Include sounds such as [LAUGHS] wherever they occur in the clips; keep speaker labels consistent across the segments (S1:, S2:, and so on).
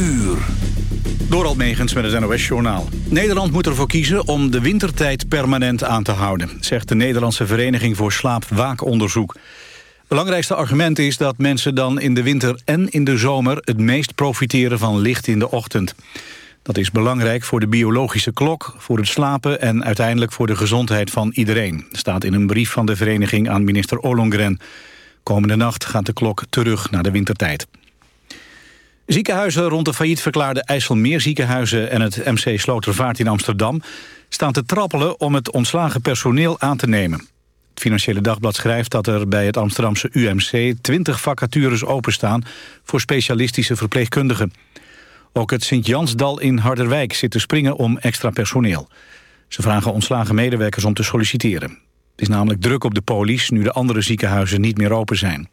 S1: uur. Door met het NOS-journaal. Nederland moet ervoor kiezen om de wintertijd permanent aan te houden... zegt de Nederlandse Vereniging voor Slaapwaakonderzoek. Belangrijkste argument is dat mensen dan in de winter en in de zomer... het meest profiteren van licht in de ochtend. Dat is belangrijk voor de biologische klok, voor het slapen... en uiteindelijk voor de gezondheid van iedereen. staat in een brief van de vereniging aan minister Ollongren. Komende nacht gaat de klok terug naar de wintertijd. Ziekenhuizen rond de failliet verklaarde IJsselmeerziekenhuizen... en het MC Slotervaart in Amsterdam staan te trappelen om het ontslagen personeel aan te nemen. Het Financiële Dagblad schrijft dat er bij het Amsterdamse UMC 20 vacatures openstaan voor specialistische verpleegkundigen. Ook het Sint-Jansdal in Harderwijk zit te springen om extra personeel. Ze vragen ontslagen medewerkers om te solliciteren. Het is namelijk druk op de polies nu de andere ziekenhuizen niet meer open zijn.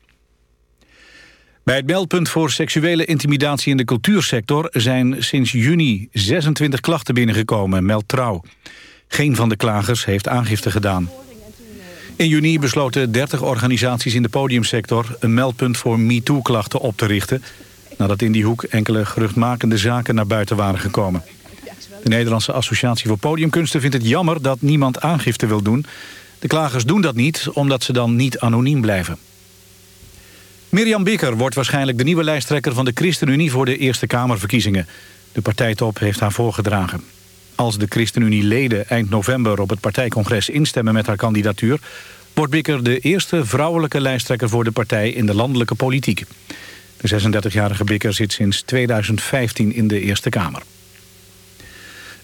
S1: Bij het meldpunt voor seksuele intimidatie in de cultuursector... zijn sinds juni 26 klachten binnengekomen, meldt Trouw. Geen van de klagers heeft aangifte gedaan. In juni besloten 30 organisaties in de podiumsector... een meldpunt voor MeToo-klachten op te richten... nadat in die hoek enkele geruchtmakende zaken naar buiten waren gekomen. De Nederlandse Associatie voor Podiumkunsten vindt het jammer... dat niemand aangifte wil doen. De klagers doen dat niet, omdat ze dan niet anoniem blijven. Mirjam Bikker wordt waarschijnlijk de nieuwe lijsttrekker van de ChristenUnie voor de Eerste Kamerverkiezingen. De partijtop heeft haar voorgedragen. Als de ChristenUnie-leden eind november op het partijcongres instemmen met haar kandidatuur... wordt Bikker de eerste vrouwelijke lijsttrekker voor de partij in de landelijke politiek. De 36-jarige Bikker zit sinds 2015 in de Eerste Kamer.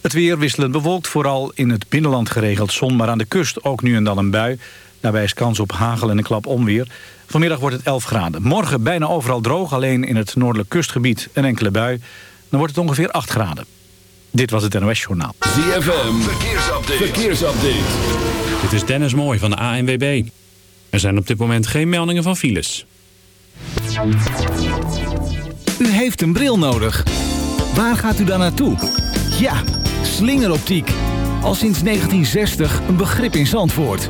S1: Het weer wisselend bewolkt, vooral in het binnenland geregeld zon... maar aan de kust ook nu en dan een bui. Daarbij is kans op hagel en een klap onweer. Vanmiddag wordt het 11 graden. Morgen bijna overal droog, alleen in het noordelijk kustgebied een enkele bui. Dan wordt het ongeveer 8 graden. Dit was het NOS Journaal.
S2: ZFM, verkeersupdate. verkeersupdate.
S3: Dit is Dennis Mooij van de ANWB. Er zijn op dit moment geen meldingen van files.
S4: U heeft een bril nodig. Waar gaat u dan naartoe? Ja, slingeroptiek. Al sinds 1960 een begrip in Zandvoort.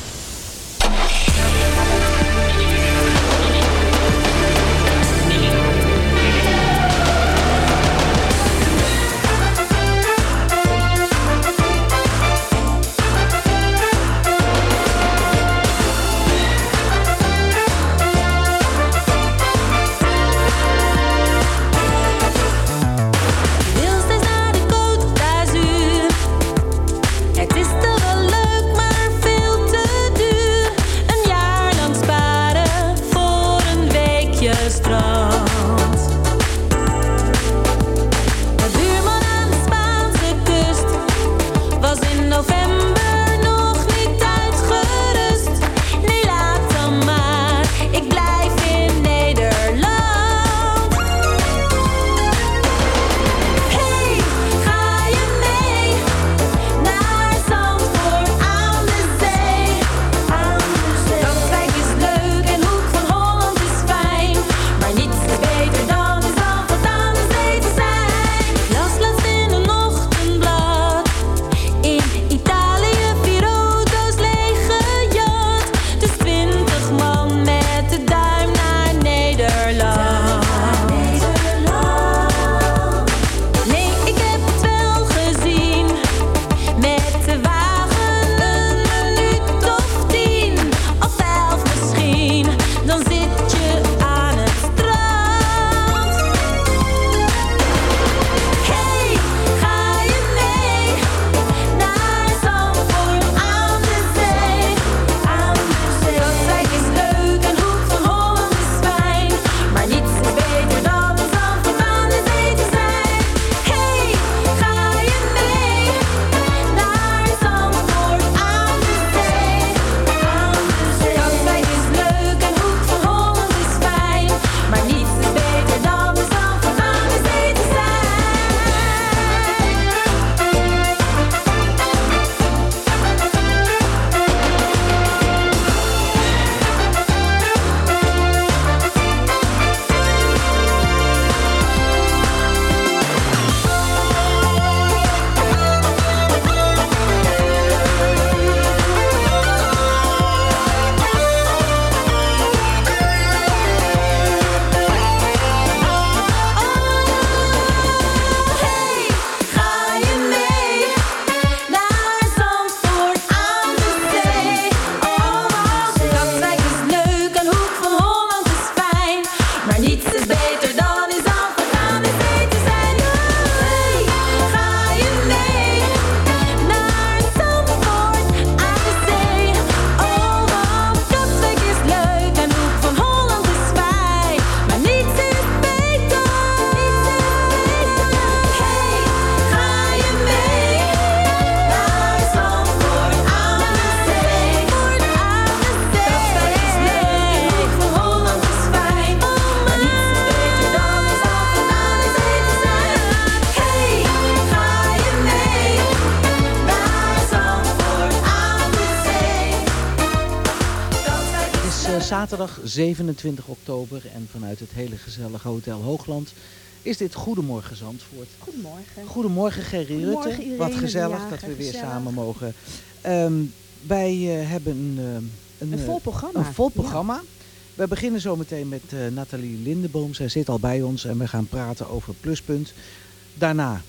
S5: Zaterdag 27 oktober en vanuit het hele gezellige Hotel Hoogland is dit Goedemorgen Zandvoort.
S6: Goedemorgen.
S5: Goedemorgen Gerry
S6: Goedemorgen,
S5: Rutte. Wat gezellig
S6: Jager,
S5: dat we weer
S6: gezellig.
S5: samen mogen. Ehm, wij eh, hebben een, eh, een,
S6: Een
S5: eh,
S6: vol programma.
S5: Een vol programma. We beginnen zometeen met Nathalie Lindeboom. Zij zit al bij ons en we gaan praten over Pluspunt. Daarna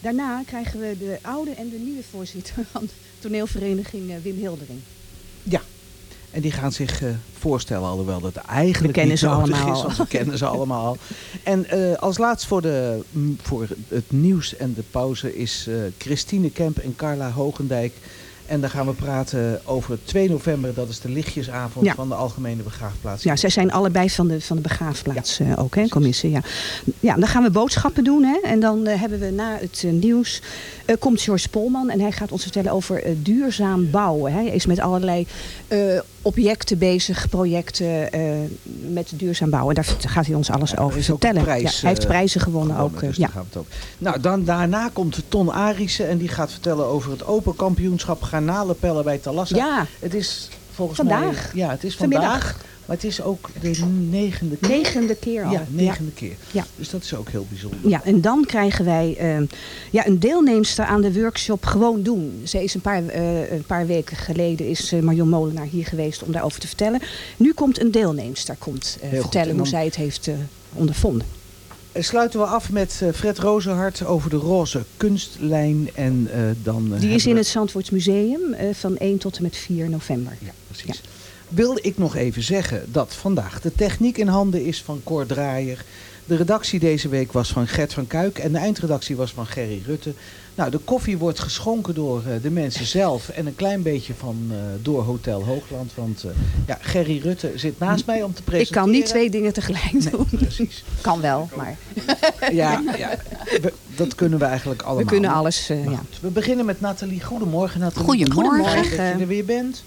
S6: Daarna krijgen we de oude en de nieuwe voorzitter van de toneelvereniging Wim Hildering.
S5: En die gaan zich eh, voorstellen, alhoewel dat eigenlijk
S6: We kennen ze allemaal
S5: is, want we kennen ze allemaal al. En eh, als laatst voor, de, m, voor het nieuws en de pauze is eh, Christine Kemp en Carla Hogendijk. En dan gaan we praten over 2 november, dat is de lichtjesavond
S6: Ja.
S5: van de Algemene Begraafplaats.
S6: Ja, zij zijn allebei van de, van de begraafplaats ook, hè, commissie. Ja. ja, dan gaan we boodschappen doen. Hè, en dan hebben we na het nieuws, komt George Polman. En hij gaat ons vertellen over duurzaam bouwen. Hè. Hij is met allerlei objecten bezig, projecten eh, met duurzaam bouwen. En daar gaat hij ons alles
S5: Ja, er
S6: over vertellen.
S5: prijs,
S6: ja, hij heeft
S5: eh,
S6: prijzen gewonnen,
S5: gewonnen,
S6: ook. eh,
S5: dus
S6: ja.
S5: daar gaan we het over. Nou, dan, daarna komt Ton Arissen en die gaat vertellen over het Open Kampioenschap garnalenpellen bij Talassa.
S6: ja,
S5: Het is volgens
S6: Vandaag.
S5: mij... Ja, het is
S6: Vanmiddag.
S5: Maar het is ook de negende keer.
S6: negende keer al.
S5: Ja, negende keer.
S6: Ja.
S5: Dus dat is ook heel bijzonder.
S6: Ja, en dan krijgen wij eh, ja, een deelnemster aan de workshop Gewoon Doen. Ze is een paar, eh, een paar weken geleden is eh, Marion Molenaar hier geweest om daarover te vertellen. Nu komt een deelnemster komt, eh, vertellen
S5: En
S6: hoe zij het heeft ondervonden.
S5: Sluiten we af met Fred Rozenhart over de roze kunstlijn. En dan,
S6: Die is in
S5: we-
S6: het Zandvoorts Museum van 1 tot en met 4 november.
S5: Ja, precies. Wilde ik nog even zeggen dat vandaag de techniek in handen is van Cor Draaier. De redactie deze week was van Gert van Kuik en de eindredactie was van Gerry Rutte. Nou, de koffie wordt geschonken door eh, de mensen zelf en een klein beetje van eh, door Hotel Hoogland. Want eh, ja, Gerry Rutte zit naast mij om te
S6: Ik
S5: presenteren.
S6: kan niet twee dingen tegelijk doen.
S5: Precies.
S6: Kan wel, maar [LAUGHS]
S5: Ja, ja we- dat kunnen we eigenlijk allemaal.
S6: we kunnen alles. eh, ja.
S5: goed, we beginnen met Nathalie. Goedemorgen Nathalie.
S7: Goedemorgen.
S5: Fijn dat je er weer bent.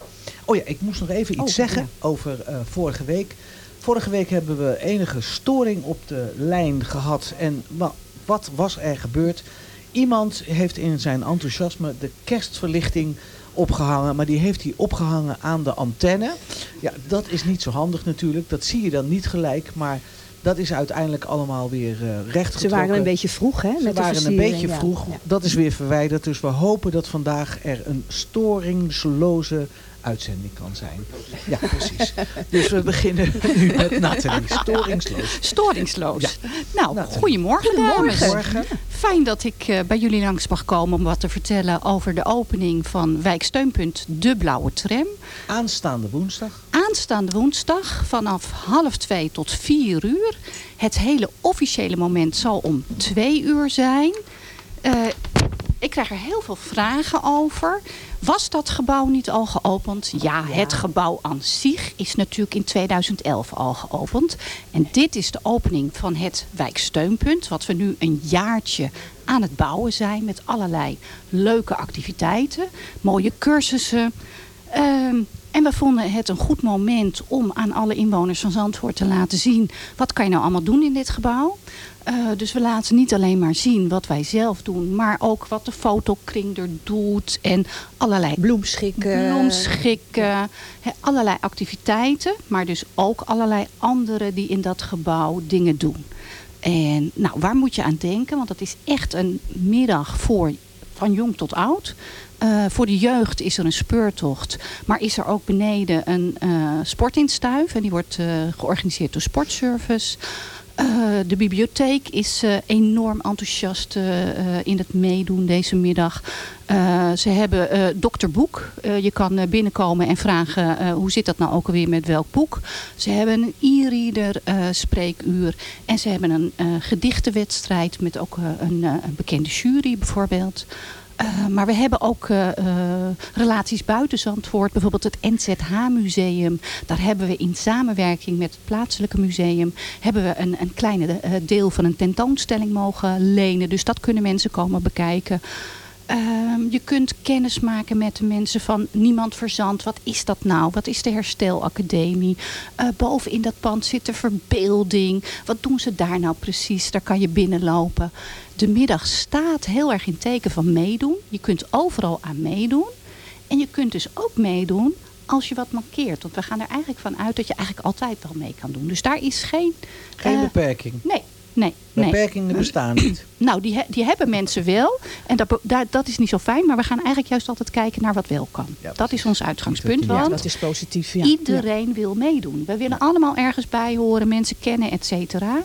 S5: Oh ja, ik moest nog even iets
S6: Oh,
S5: zeggen
S6: ja.
S5: over eh, vorige week. Vorige week hebben we enige storing op de lijn gehad. En wa- wat was er gebeurd? Iemand heeft in zijn enthousiasme de kerstverlichting opgehangen. Maar die heeft hij opgehangen aan de antenne. Ja, dat is niet zo handig natuurlijk. Dat zie je dan niet gelijk. Maar dat is uiteindelijk allemaal weer recht
S6: Ze waren een beetje vroeg, hè?
S5: ze
S6: met de
S5: waren een beetje
S6: ja.
S5: vroeg.
S6: Ja.
S5: Dat is weer verwijderd. Dus we hopen dat vandaag er een storingsloze uitzending kan zijn. Ja, precies. dus we beginnen nu met Nathalie. [LAUGHS] Storingsloos.
S7: Storingsloos. Nou,
S5: Nathalie.
S7: goedemorgen, dames.
S5: Morgen.
S7: Fijn dat ik eh, bij jullie langs mag komen om wat te vertellen over de opening van wijksteunpunt De Blauwe Tram.
S5: Aanstaande woensdag.
S7: Aanstaande woensdag vanaf half twee tot vier uur. Het hele officiële moment zal om twee uur zijn. Eh, ik krijg er heel veel vragen over. Was dat gebouw niet al geopend? Ja, het gebouw aan zich is natuurlijk in 2011 al geopend. En dit is de opening van het wijksteunpunt. Wat we nu een jaartje aan het bouwen zijn. Met allerlei leuke activiteiten. Mooie cursussen. Ehm, en we vonden het een goed moment om aan alle inwoners van Zandvoort te laten zien... wat kan je nou allemaal doen in dit gebouw. Eh, dus we laten niet alleen maar zien wat wij zelf doen... maar ook wat de fotokring er doet en allerlei
S6: Bloemschikken.
S7: bloemschikken, allerlei activiteiten, maar dus ook allerlei anderen die in dat gebouw dingen doen. En nou, waar moet je aan denken? Want het is echt een middag voor van jong tot oud. Eh, voor de jeugd is er een speurtocht, maar is er ook beneden een eh sportinstuif. En die wordt georganiseerd door Sportservice. Eh, de bibliotheek is eh, enorm enthousiast eh, in het meedoen deze middag. Ze hebben dokter Boek. Je kan binnenkomen en vragen hoe zit dat nou ook alweer met welk boek. Ze hebben een e-reader spreekuur. En ze hebben een gedichtenwedstrijd met ook een, een bekende jury bijvoorbeeld. Eh, maar we hebben ook eh, eh, relaties buiten Zandvoort. Bijvoorbeeld het NZH-museum. Daar hebben we in samenwerking met het plaatselijke museum... hebben we een, een kleine deel van een tentoonstelling mogen lenen. Dus dat kunnen mensen komen bekijken. Ehm, je kunt kennis maken met de mensen van Niemand Verzand. Wat is dat nou? Wat is de Herstelacademie? Eh boven in dat pand zit de verbeelding. Wat doen ze daar nou precies? Daar kan je binnenlopen. De middag staat heel erg in teken van meedoen. Je kunt overal aan meedoen. En je kunt dus ook meedoen als je wat mankeert. Want we gaan er eigenlijk van uit dat je eigenlijk altijd wel mee kan doen. Dus daar is geen...
S5: Geen
S7: eh,
S5: beperking.
S7: Nee, nee, nee.
S5: Beperkingen bestaan niet. [CLEARS THROAT]
S7: Nou, die, he- die hebben mensen wel. En dat, daar, dat is niet zo fijn. Maar we gaan eigenlijk juist altijd kijken naar wat wel kan.
S5: Ja,
S7: dat is ons uitgangspunt.
S5: Ja,
S7: Want
S6: dat is positief. Ja.
S7: iedereen wil meedoen. We willen allemaal ergens bij horen. Mensen kennen, et cetera.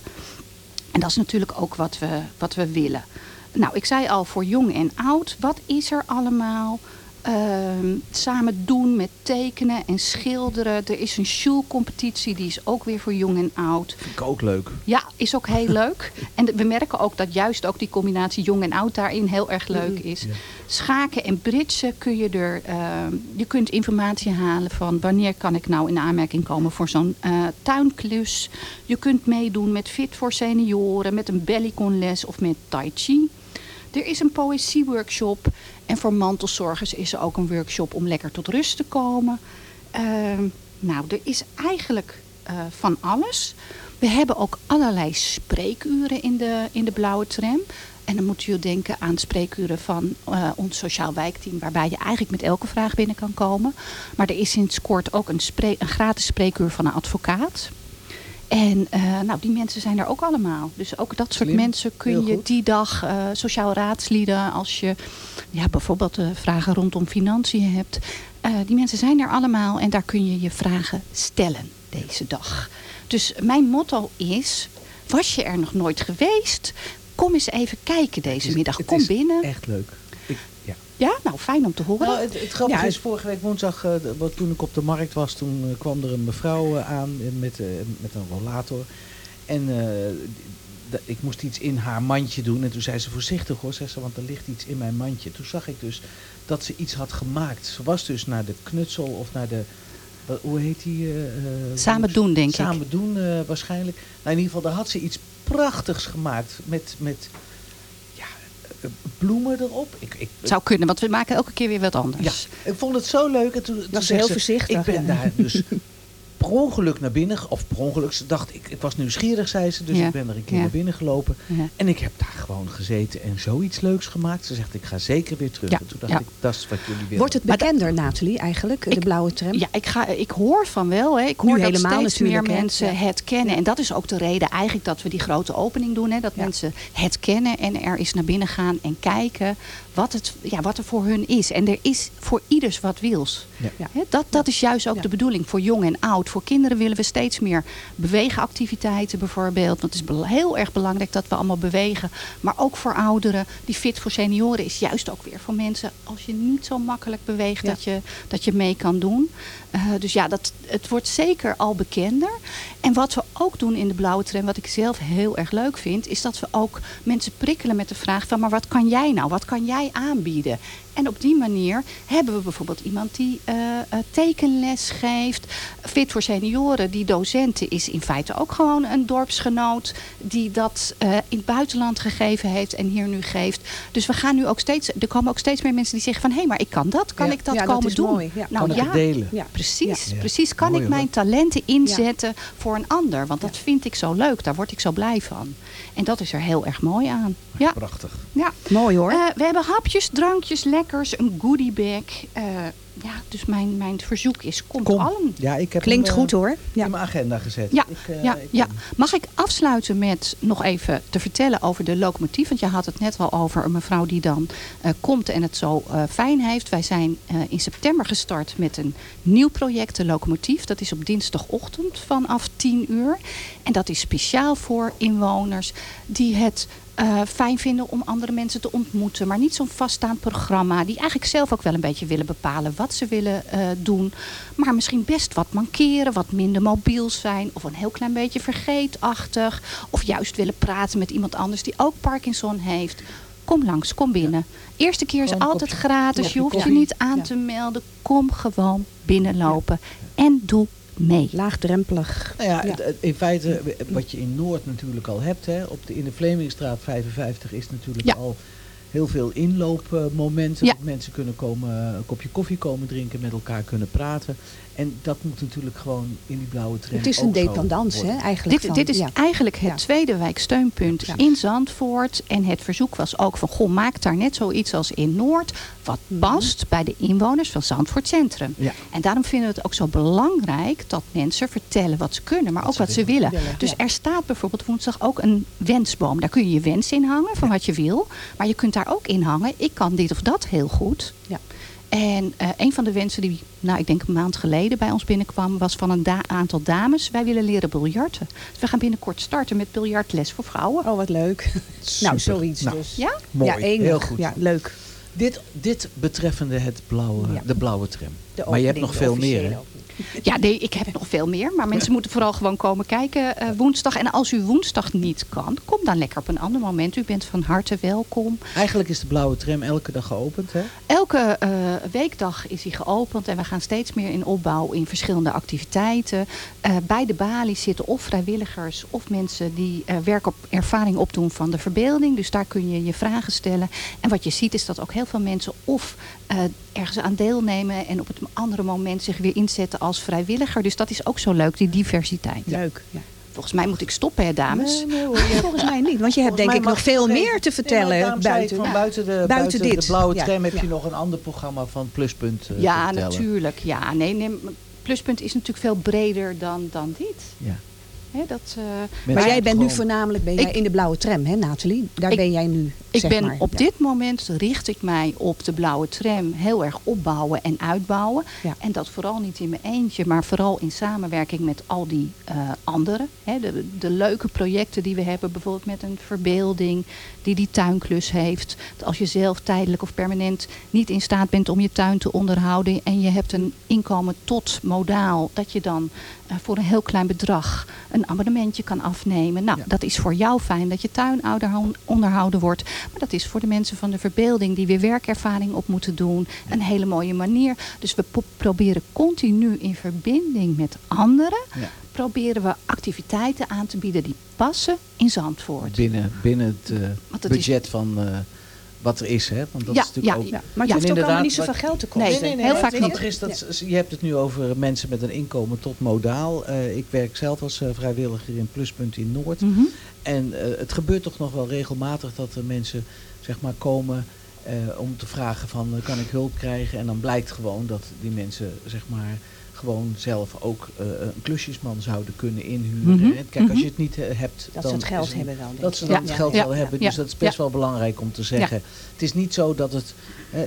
S7: En dat is natuurlijk ook wat we, wat we willen. Nou, ik zei al voor jong en oud. Wat is er allemaal? Ehm, samen doen met tekenen en schilderen. Er is een Sjoel-competitie. Die is ook weer voor jong en oud.
S5: Vind ik ook leuk.
S7: Ja, is ook heel [LAUGHS] leuk. En we merken ook dat juist ook die combinatie jong en oud daarin heel erg leuk is. Schaken en britsen kun je er... ehm, je kunt informatie halen van wanneer kan ik nou in aanmerking komen voor zo'n eh, tuinklus. Je kunt meedoen met Fit voor Senioren, met een bellyconles of met Tai Chi. Er is een poëzieworkshop. En voor mantelzorgers is er ook een workshop om lekker tot rust te komen. Ehm, nou, er is eigenlijk eh, van alles. We hebben ook allerlei spreekuren in de, in de blauwe tram. En dan moet u denken aan spreekuren van eh, ons sociaal wijkteam... waarbij je eigenlijk met elke vraag binnen kan komen. Maar er is sinds kort ook een, een gratis spreekuur van een advocaat. En eh, nou, die mensen zijn er ook allemaal. Dus ook dat soort
S5: Slim.
S7: mensen kun je die dag eh, sociaal raadslieden... als je ja, bijvoorbeeld eh, vragen rondom financiën hebt. Die mensen zijn er allemaal en daar kun je je vragen stellen deze dag. Dus mijn motto is, was je er nog nooit geweest? Kom eens even kijken deze
S5: is-
S7: middag. Kom binnen.
S5: Echt leuk. Ja.
S7: Nou fijn om te horen.
S5: Nou, het, het grappige
S6: Ja,
S5: is, vorige week woensdag, eh, toen ik op de markt was, toen eh, kwam er een mevrouw eh, aan met, met een rollator. En ik moest iets in haar mandje doen. En toen zei ze voorzichtig hoor, zei ze, want er ligt iets in mijn mandje. Toen zag ik dus dat ze iets had gemaakt. Ze was dus naar de knutsel of naar de, hoe heet die?
S7: Samen doen, denk ik.
S5: Samen doen waarschijnlijk. Nou, in ieder geval, daar had ze iets prachtigs gemaakt met, met bloemen erop. Ik, ik,
S7: Zou kunnen, want we maken elke keer weer wat anders.
S5: ja, ik vond het zo leuk. En toen, toen
S6: Was
S5: zegt
S6: heel
S5: ze,
S6: voorzichtig,
S5: Ik ben daar dus [LAUGHS] per ongeluk naar binnen, of per ongeluk, ze dacht, ik, ik was nieuwsgierig, zei ze, dus
S7: Ja,
S5: ik ben er een keer
S7: ja.
S5: naar binnen gelopen.
S7: Ja.
S5: En ik heb daar gewoon gezeten en zoiets leuks gemaakt. Ze zegt, ik ga zeker weer terug.
S7: Ja,
S5: En toen dacht
S7: ja.
S5: ik, dat is wat jullie willen.
S6: Wordt het bekender, Nathalie, eigenlijk, de
S7: Ik-
S6: blauwe tram?
S7: Ja, ik, ga, ik hoor van wel. Hè. Ik
S6: Nu
S7: hoor dat
S6: helemaal
S7: steeds meer mensen
S6: Ja.
S7: het kennen. En dat is ook de reden eigenlijk dat we die grote opening doen. Hè. Dat
S6: Ja.
S7: mensen het kennen en er eens naar binnen gaan en kijken wat, het, ja, wat er voor hun is. En er is voor ieders wat wils.
S5: Ja.
S6: Ja.
S7: Hè, Dat, dat is juist ook
S6: Ja.
S7: de bedoeling voor jong en oud. Voor kinderen willen we steeds meer bewegenactiviteiten bijvoorbeeld. Want het is heel erg belangrijk dat we allemaal bewegen. Maar ook voor ouderen. Die fit voor senioren is juist ook weer voor mensen als je niet zo makkelijk beweegt
S6: Ja.
S7: dat, je, dat je mee kan doen. Eh, dus ja, dat, het wordt zeker al bekender. En wat we ook doen in de blauwe tram, wat ik zelf heel erg leuk vind, is dat we ook mensen prikkelen met de vraag van, maar wat kan jij nou? Wat kan jij aanbieden? En op die manier hebben we bijvoorbeeld iemand die eh, eh, tekenles geeft. Fit voor senioren, die docenten, is in feite ook gewoon een dorpsgenoot die dat eh, in het buitenland gegeven heeft en hier nu geeft. Dus we gaan nu ook steeds, er komen ook steeds meer mensen die zeggen van, hé, maar ik kan dat, kan
S6: Ja.
S7: ik dat
S6: Ja, dat
S7: komen
S6: is
S7: doen?
S6: mooi, ja.
S7: Nou
S5: kan ik delen?
S6: Ja.
S7: Precies,
S5: Ja.
S7: precies. Kan
S5: Mooi,
S7: ik
S5: hoor.
S7: mijn talenten inzetten voor een ander? Want dat vind ik zo leuk. Daar word ik zo blij van. En dat is er heel erg mooi aan. Ja,
S5: Prachtig.
S7: ja.
S6: Mooi hoor.
S7: Eh, we hebben hapjes, drankjes, lekkers, een goodiebag. Eh ja, dus mijn, mijn verzoek is, komt
S5: Kom.
S7: allen.
S5: Ja, ik heb
S6: Klinkt
S5: hem, eh,
S6: goed hoor. Ja.
S5: in mijn agenda gezet.
S7: Ja,
S5: Ik, eh,
S7: ja,
S5: ik
S7: ja. Mag ik afsluiten met nog even te vertellen over de locomotief? Want je had het net al over een mevrouw die dan eh, komt en het zo eh, fijn heeft. Wij zijn eh, in september gestart met een nieuw project, de locomotief. Dat is op dinsdagochtend vanaf 10 uur. En dat is speciaal voor inwoners die het eh, fijn vinden om andere mensen te ontmoeten. Maar niet zo'n vaststaand programma. Die eigenlijk zelf ook wel een beetje willen bepalen wat ze willen eh, doen. Maar misschien best wat mankeren, wat minder mobiel zijn. Of een heel klein beetje vergeetachtig. Of juist willen praten met iemand anders die ook Parkinson heeft. Kom langs, kom binnen. Eerste keer is altijd gratis. Je hoeft je niet aan
S6: Ja.
S7: te melden. Kom gewoon binnenlopen. En doe mee.
S6: Laagdrempelig.
S5: Nou ja, in feite wat je in Noord natuurlijk al hebt. Hè, op de, in de Vlemingstraat 55 is natuurlijk
S7: Ja.
S5: al heel veel inloopmomenten.
S7: Ja.
S5: Dat mensen kunnen komen, een kopje koffie komen drinken, met elkaar kunnen praten. En dat moet natuurlijk gewoon in die blauwe tram
S6: Het is een dependance, hè, eigenlijk.
S7: Dit,
S6: van-
S7: dit is
S6: ja.
S7: eigenlijk het
S6: Ja.
S7: tweede wijksteunpunt
S6: Ja.
S7: in Zandvoort. En het verzoek was ook van, goh, maak daar net zoiets als in Noord... wat
S6: Mhm.
S7: past bij de inwoners van Zandvoort Centrum.
S5: Ja.
S7: En daarom vinden we het ook zo belangrijk dat mensen vertellen wat ze kunnen, maar ook wat ze willen. Dus er staat bijvoorbeeld woensdag ook een wensboom. Daar kun je je wens in hangen van wat je wil. Maar je kunt daar ook in hangen, ik kan dit of dat heel goed.
S6: Ja.
S7: En eh, een van de wensen die, nou, ik denk een maand geleden bij ons binnenkwam, was van een da- aantal dames. Wij willen leren biljarten. Dus we gaan binnenkort starten met biljartles voor vrouwen.
S6: Oh, wat leuk. [LAUGHS] nou, zoiets
S5: Nou,
S6: dus.
S7: Ja?
S5: Mooi,
S6: ja, enig.
S5: heel goed.
S6: Ja, leuk.
S5: Dit, dit betreffende het blauwe,
S6: Ja.
S5: de blauwe tram.
S6: De
S5: maar je hebt nog veel meer, hè?
S7: Ja, nee, ik heb nog veel meer. Maar mensen moeten vooral gewoon komen kijken eh, woensdag. En als u woensdag niet kan, kom dan lekker op een ander moment. U bent van harte welkom.
S5: Eigenlijk is de blauwe tram elke dag geopend, hè?
S7: Elke eh, weekdag is hij geopend en we gaan steeds meer in opbouw in verschillende activiteiten. Eh, bij de balie zitten of vrijwilligers of mensen die werk op ervaring opdoen van de verbeelding. Dus daar kun je je vragen stellen. En wat je ziet is dat ook heel veel mensen of ergens aan deelnemen en op het andere moment zich weer inzetten als vrijwilliger. Dus dat is ook zo leuk, die diversiteit.
S6: Leuk. Ja.
S7: Volgens mij moet ik stoppen, hè, dames.
S5: Nee, hebt- [LAUGHS]
S6: Volgens mij niet, want je hebt denk ik nog veel meer te vertellen buiten.
S5: van
S6: Ja.
S5: buiten, de,
S6: Buiten
S5: buiten, de blauwe
S6: Ja.
S5: tram heb je nog een ander programma van Pluspunt eh,
S7: Ja, natuurlijk. Ja, nee, Pluspunt is natuurlijk veel breder dan, dan dit.
S5: Ja.
S7: Hè, dat, eh,
S6: Maar jij bent nu voornamelijk ben jij
S7: Ik-
S6: in de blauwe tram, hè Nathalie? Daar
S7: Ik-
S6: ben jij nu,
S7: Ik ben
S6: maar.
S7: op
S6: Ja.
S7: dit moment richt ik mij op de blauwe tram heel erg opbouwen en uitbouwen.
S6: Ja.
S7: En dat vooral niet in mijn eentje, maar vooral in samenwerking met al die eh, anderen. De, de leuke projecten die we hebben, bijvoorbeeld met een verbeelding die die tuinklus heeft. Als je zelf tijdelijk of permanent niet in staat bent om je tuin te onderhouden en je hebt een inkomen tot modaal, dat je dan eh, voor een heel klein bedrag een abonnementje kan afnemen. Nou,
S5: Ja.
S7: dat is voor jou fijn dat je tuin onderhouden wordt. Maar dat is voor de mensen van de verbeelding die weer werkervaring op moeten doen. Een hele mooie manier. Dus we proberen continu in verbinding met anderen.
S5: Ja.
S7: Proberen we activiteiten aan te bieden die passen in Zandvoort.
S5: Binnen, binnen het eh,
S7: is-
S5: budget van eh, wat er is, hè? Want dat
S7: Ja,
S5: is natuurlijk
S7: ja,
S5: ook...
S6: Ja, maar het hoeft ook allemaal niet zoveel geld te kosten.
S7: Nee, heel
S5: maar
S7: vaak
S5: het
S7: niet.
S5: grappige Is dat, Je hebt het nu over mensen met een inkomen tot modaal. Eh, ik werk zelf als eh, vrijwilliger in Pluspunt in Noord.
S7: Mhm.
S5: En eh, het gebeurt toch nog wel regelmatig dat er mensen zeg maar, komen eh, om te vragen van eh, kan ik hulp krijgen. En dan blijkt gewoon dat die mensen zeg maar, gewoon zelf ook eh, een klusjesman zouden kunnen inhuren.
S7: Mhm,
S5: Kijk, als
S7: mhm.
S5: je het niet eh, hebt,
S6: Dat
S5: dan
S6: ze het geld
S5: het-
S6: hebben wel.
S5: dat ze
S7: Ja,
S5: het geld
S7: ja,
S5: wel hebben.
S7: ja,
S5: Dus dat is best
S7: ja.
S5: wel belangrijk om te zeggen. Het is niet zo dat het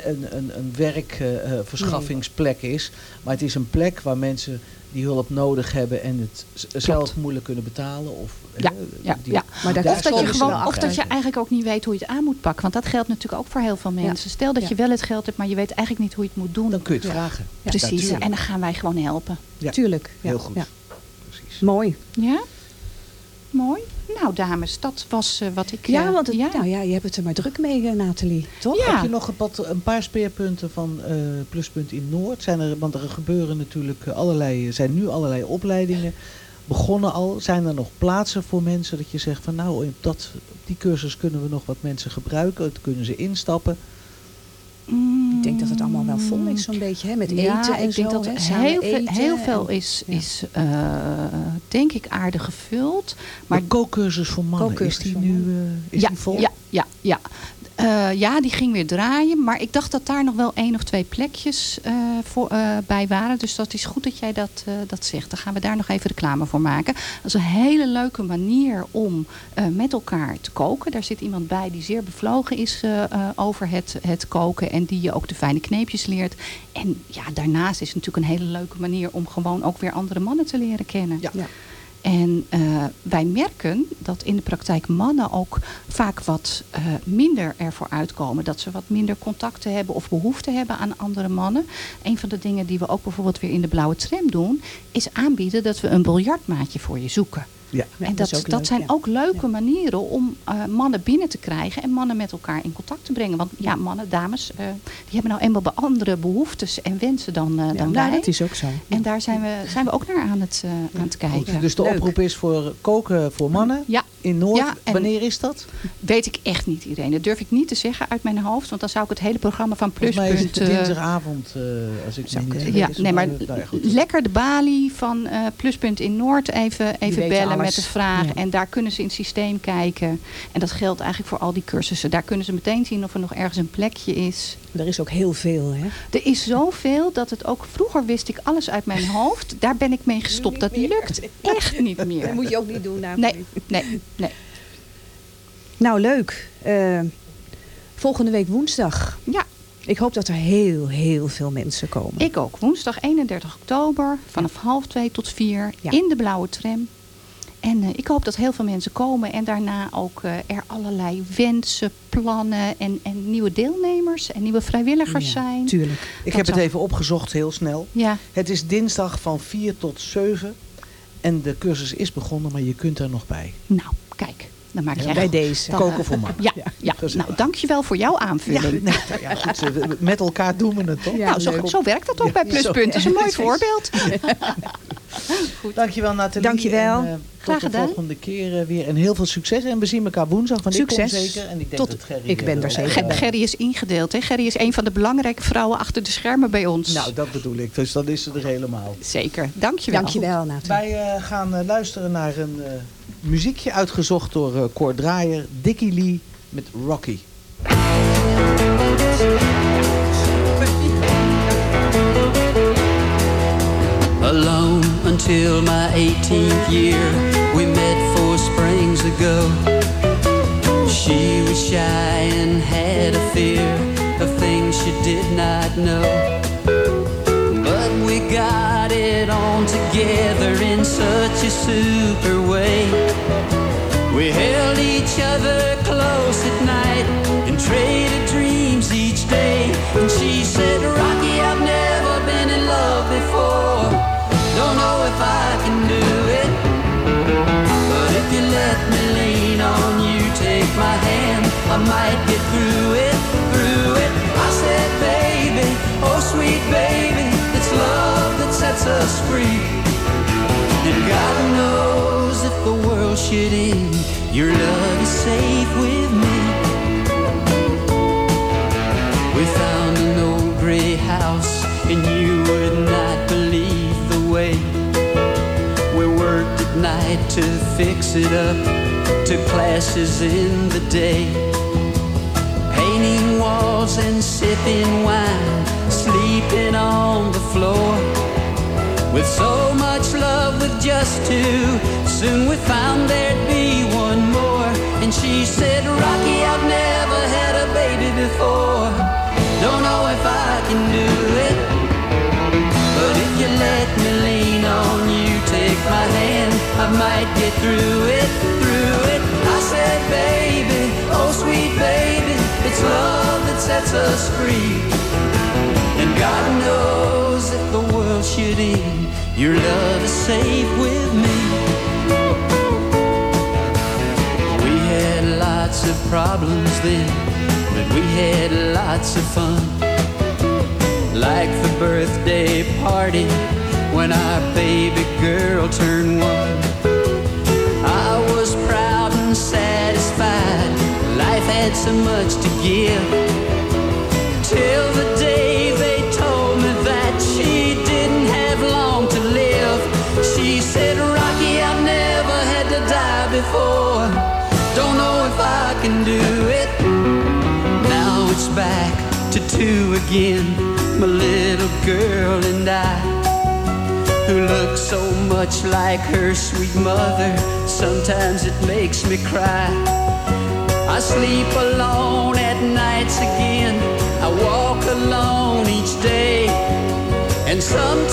S5: een, een, een werkverschaffingsplek is. Maar het is een plek waar mensen die hulp nodig hebben en het zelf moeilijk kunnen betalen. Of,
S7: Ja,
S5: eh,
S7: ja,
S5: die-
S7: ja.
S6: Maar daar
S5: Daar
S7: Of dat, je gewoon, of dat je eigenlijk ook niet weet hoe je het aan moet pakken. Want dat geldt natuurlijk ook voor heel veel mensen. Stel dat
S6: Ja.
S7: je wel het geld hebt, maar je weet eigenlijk niet hoe je het moet doen.
S5: Dan kun je het
S6: Ja.
S5: vragen.
S7: Precies. En dan gaan wij gewoon helpen.
S5: Ja.
S6: Tuurlijk. Ja.
S5: Heel goed.
S6: Ja.
S5: Precies.
S6: Mooi.
S7: Ja? Mooi. Nou, dames, dat was eh, wat ik...
S6: Ja,
S7: eh,
S6: want het,
S7: ja.
S6: Nou ja, je hebt het er maar druk mee, eh, Nathalie. Toch?
S7: Ja.
S5: Heb je nog een, wat, een paar speerpunten van eh, Pluspunt in Noord? Zijn er, want er gebeuren natuurlijk allerlei, zijn nu allerlei opleidingen begonnen al. Zijn er nog plaatsen voor mensen dat je zegt van nou, op, dat, op die cursus kunnen we nog wat mensen gebruiken. Dat kunnen ze instappen.
S6: Ik denk dat het allemaal wel vol is, zo'n beetje, hè? met
S7: ja,
S6: eten en
S7: ik denk dat
S6: hè,
S7: heel, veel, heel
S6: en-
S7: veel is,
S6: ja.
S7: is eh, denk ik aardig gevuld.
S5: Maar de kookcursus voor mannen, is die nu eh, is
S7: ja,
S5: die vol?
S7: ja, ja, ja. Eh, ja, die ging weer draaien. Maar ik dacht dat daar nog wel één of twee plekjes eh, voor, eh, bij waren. Dus dat is goed dat jij dat, eh, dat zegt. Dan gaan we daar nog even reclame voor maken. Dat is een hele leuke manier om eh, met elkaar te koken. Daar zit iemand bij die zeer bevlogen is over het, het koken. En die je ook de fijne kneepjes leert. En ja, daarnaast is het natuurlijk een hele leuke manier om gewoon ook weer andere mannen te leren kennen.
S5: Ja.
S6: Ja.
S7: En eh, wij merken dat in de praktijk mannen ook vaak wat eh, minder ervoor uitkomen. Dat ze wat minder contacten hebben of behoefte hebben aan andere mannen. Een van de dingen die we ook bijvoorbeeld weer in de blauwe tram doen... is aanbieden dat we een biljartmaatje voor je zoeken.
S5: Ja.
S7: En
S6: dat
S7: dat,
S6: is ook
S7: dat
S6: leuk,
S7: zijn
S6: ja.
S7: ook leuke manieren om eh, mannen binnen te krijgen... en mannen met elkaar in contact te brengen. Want ja, mannen, dames, eh, die hebben nou eenmaal andere behoeftes en wensen dan, eh
S6: Ja,
S7: dan
S6: nou,
S7: wij.
S6: dat is ook zo.
S7: En daar zijn we, zijn we ook naar aan het, eh, aan het kijken.
S5: Goed, dus de
S6: Leuk.
S5: oproep is voor koken voor mannen
S7: Ja,
S5: in Noord.
S7: Ja,
S5: Wanneer is dat?
S7: Weet ik echt niet, Irene. Dat durf ik niet te zeggen uit mijn hoofd. Want dan zou ik het hele programma van
S5: Volgens mij is het
S7: Pluspunt... eh,
S5: dinsdagavond, eh, als ik
S7: zou
S5: niet vergis.
S7: ja, nee, maar
S5: nou ja,
S7: lekker de balie van eh, Pluspunt in Noord even, even bellen
S6: alles.
S7: met de vraag.
S6: Ja.
S7: En daar kunnen ze in het systeem kijken. En dat geldt eigenlijk voor al die cursussen. Daar kunnen ze meteen zien of er nog ergens een plekje is.
S6: Er is ook heel veel, hè?
S7: Er is zoveel dat het ook... Vroeger wist ik alles uit mijn hoofd. Daar ben ik mee gestopt. Dat lukt echt niet meer.
S6: Dat moet je ook niet doen. Nou,
S7: Nee, nee, nee.
S6: Nou, leuk. Eh, volgende week woensdag.
S7: Ja,
S6: Ik hoop dat er heel, heel veel mensen komen.
S7: ik ook. Woensdag 31 oktober vanaf half twee tot vier
S6: Ja.
S7: in de blauwe tram. En eh, ik hoop dat heel veel mensen komen en daarna ook eh, er allerlei wensen, plannen en, en nieuwe deelnemers en nieuwe vrijwilligers
S6: Ja,
S7: zijn.
S6: Tuurlijk.
S5: Ik
S7: dat
S5: heb het even opgezocht, heel snel.
S7: Ja,
S5: Het is dinsdag van 4 tot 7. En de cursus is begonnen, maar je kunt er nog bij.
S7: nou, kijk. Dan maak jij
S6: Bij
S7: goed.
S6: deze.
S7: Dan-
S5: Koken voor me.
S7: Ja, ja.
S5: Gezellig.
S7: nou dankjewel voor jouw
S5: Ja,
S7: aanvulling.
S5: nee, nou ja, goed, eh, met elkaar doen we het toch?
S7: nou, zo, zo werkt dat ook bij
S5: Ja,
S7: Pluspunt. Dat is een mooi voorbeeld. [LAUGHS]
S5: Dankjewel Nathalie.
S6: Dankjewel.
S5: En, eh,
S7: Graag
S5: tot de
S7: gedaan.
S5: volgende keer eh, weer. En heel veel succes. En we zien elkaar woensdag. Want ik
S6: Succes.
S5: kom zeker. En ik denk
S6: Tot-
S5: dat Gerry...
S6: ik ben
S5: eh,
S6: er zeker
S5: eh,
S7: Ger- Gerry is ingedeeld. Hè? Gerry is een van de belangrijke vrouwen achter de schermen bij ons.
S5: Nou, dat bedoel ik. Dus dan is ze er helemaal.
S7: Zeker. Dankjewel.
S6: Dankjewel, Nathalie.
S5: Wij eh, gaan eh, luisteren naar een eh, muziekje uitgezocht door eh Cor Draaier. Dickie Lee met Rocky.
S8: alone until my 18th year. We met four springs ago. She was shy and had a fear of things she did not know. But we got together in such a super way. We held each other close at night and traded dreams each day. And she said, Rocky, I've never been in love before. Don't know if I can do it. But if you let me lean on you, take my hand, I might get through it, through it. I said, baby, oh sweet baby, it's love that sets us free. And God knows if the world should end, your love is safe with me. We found an old gray house, and you would not believe the way we worked at night to fix it up, took classes in the day, painting walls and sipping wine, sleeping on the floor. With so much love with just two, soon we found there'd be one more. And she said, Rocky, I've never had a baby before. Don't know if I can do it. But if you let me lean on you, take my hand, I might get through it, through it. I said, baby, oh sweet baby, it's love that sets us free. And God knows should end, your love is safe with me. We had lots of problems then, but we had lots of fun. Like the birthday party when our baby girl turned one. I was proud and satisfied, life had so much to give. Till the can do it. Now it's back to two again, my little girl and I. Who looks so much like her sweet mother, sometimes it makes me cry. I sleep alone at nights again. I walk alone each day. And sometimes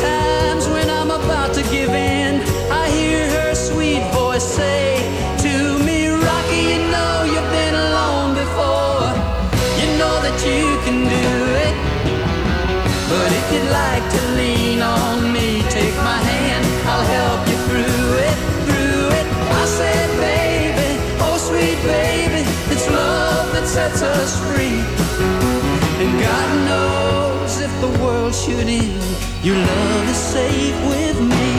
S8: your love is safe with me.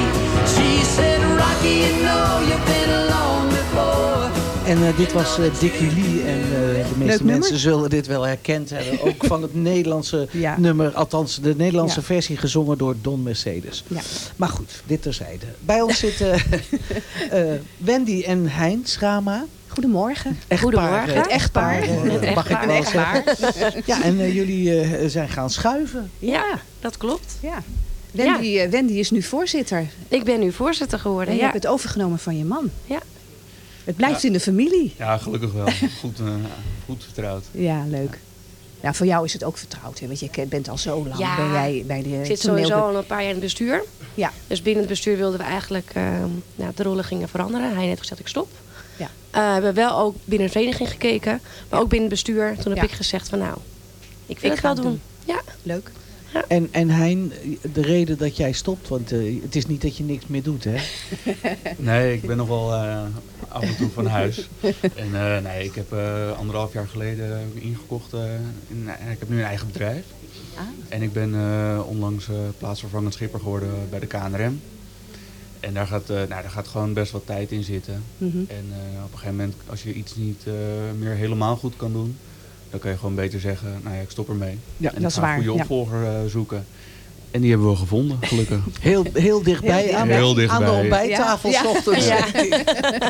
S8: She said, Rocky, you know you've been alone before.
S5: En eh, dit was eh, Dickie Lee. En eh, de meeste mensen zullen dit wel herkend hebben. [LAUGHS] Ook van het Nederlandse
S6: Ja.
S5: nummer. Althans, de Nederlandse
S6: Ja.
S5: versie gezongen door Don Mercedes.
S6: Ja.
S5: Maar goed, dit terzijde. Bij ons zitten [LAUGHS] eh, Wendy en Hein Schrama.
S6: Goedemorgen.
S5: Echtpaar,
S9: Goedemorgen. Het
S5: echtpaar, eh, mag ik wel zeggen. Ja, en eh, jullie eh, zijn gaan schuiven.
S9: Ja, dat klopt.
S6: Ja. Wendy, eh, Wendy is nu voorzitter.
S9: Ik ben nu voorzitter
S6: En
S9: geworden.
S6: je
S9: Ja.
S6: hebt het overgenomen van je man.
S9: Ja.
S6: Het blijft in de familie.
S10: Ja, gelukkig wel. Goed, eh, goed vertrouwd.
S6: Ja, leuk. Ja, voor jou is het ook vertrouwd. Hè? Want je bent al zo lang
S9: Ja,
S6: ben jij bij de
S9: Ik zit sowieso al een paar jaar in het bestuur.
S6: Ja.
S9: Dus binnen het bestuur wilden we eigenlijk eh, nou, de rollen gingen veranderen. Hij heeft gezegd ik stop.
S6: Ja.
S9: Eh, we hebben wel ook binnen de vereniging gekeken. Maar ook binnen het bestuur. Toen heb
S6: Ja.
S9: ik gezegd van nou, ik wil
S6: Ik
S9: het
S6: ga
S9: wel
S6: het
S9: doen. Ja.
S6: Leuk.
S5: En, en Hein, de reden dat jij stopt, want eh, het is niet dat je niks meer doet, hè? [LAUGHS]
S10: Nee, ik ben nog wel eh, af en toe van huis. En eh, nee, ik heb eh, anderhalf jaar geleden ingekocht. eh, in, en ik heb nu een eigen bedrijf.
S6: Ah.
S10: En ik ben eh, onlangs eh, plaatsvervangend schipper geworden bij de KNRM. En daar gaat, eh, nou, daar gaat gewoon best wat tijd in zitten.
S6: Mhm.
S10: En eh, op een gegeven moment, als je iets niet eh, meer helemaal goed kan doen, dan kan je gewoon beter zeggen, nou ja, ik stop ermee.
S5: Ja,
S10: en
S6: dat
S10: ik
S6: is
S10: ga
S6: waar,
S10: een goede
S6: ja.
S10: opvolger eh, zoeken. En die hebben we gevonden, gelukkig. [LAUGHS]
S5: Heel, heel dichtbij,
S6: Heel
S5: aan,
S10: Heel
S5: aan de ontbijttafel
S6: Ja.
S5: s ochtends.
S9: Ja. [LAUGHS]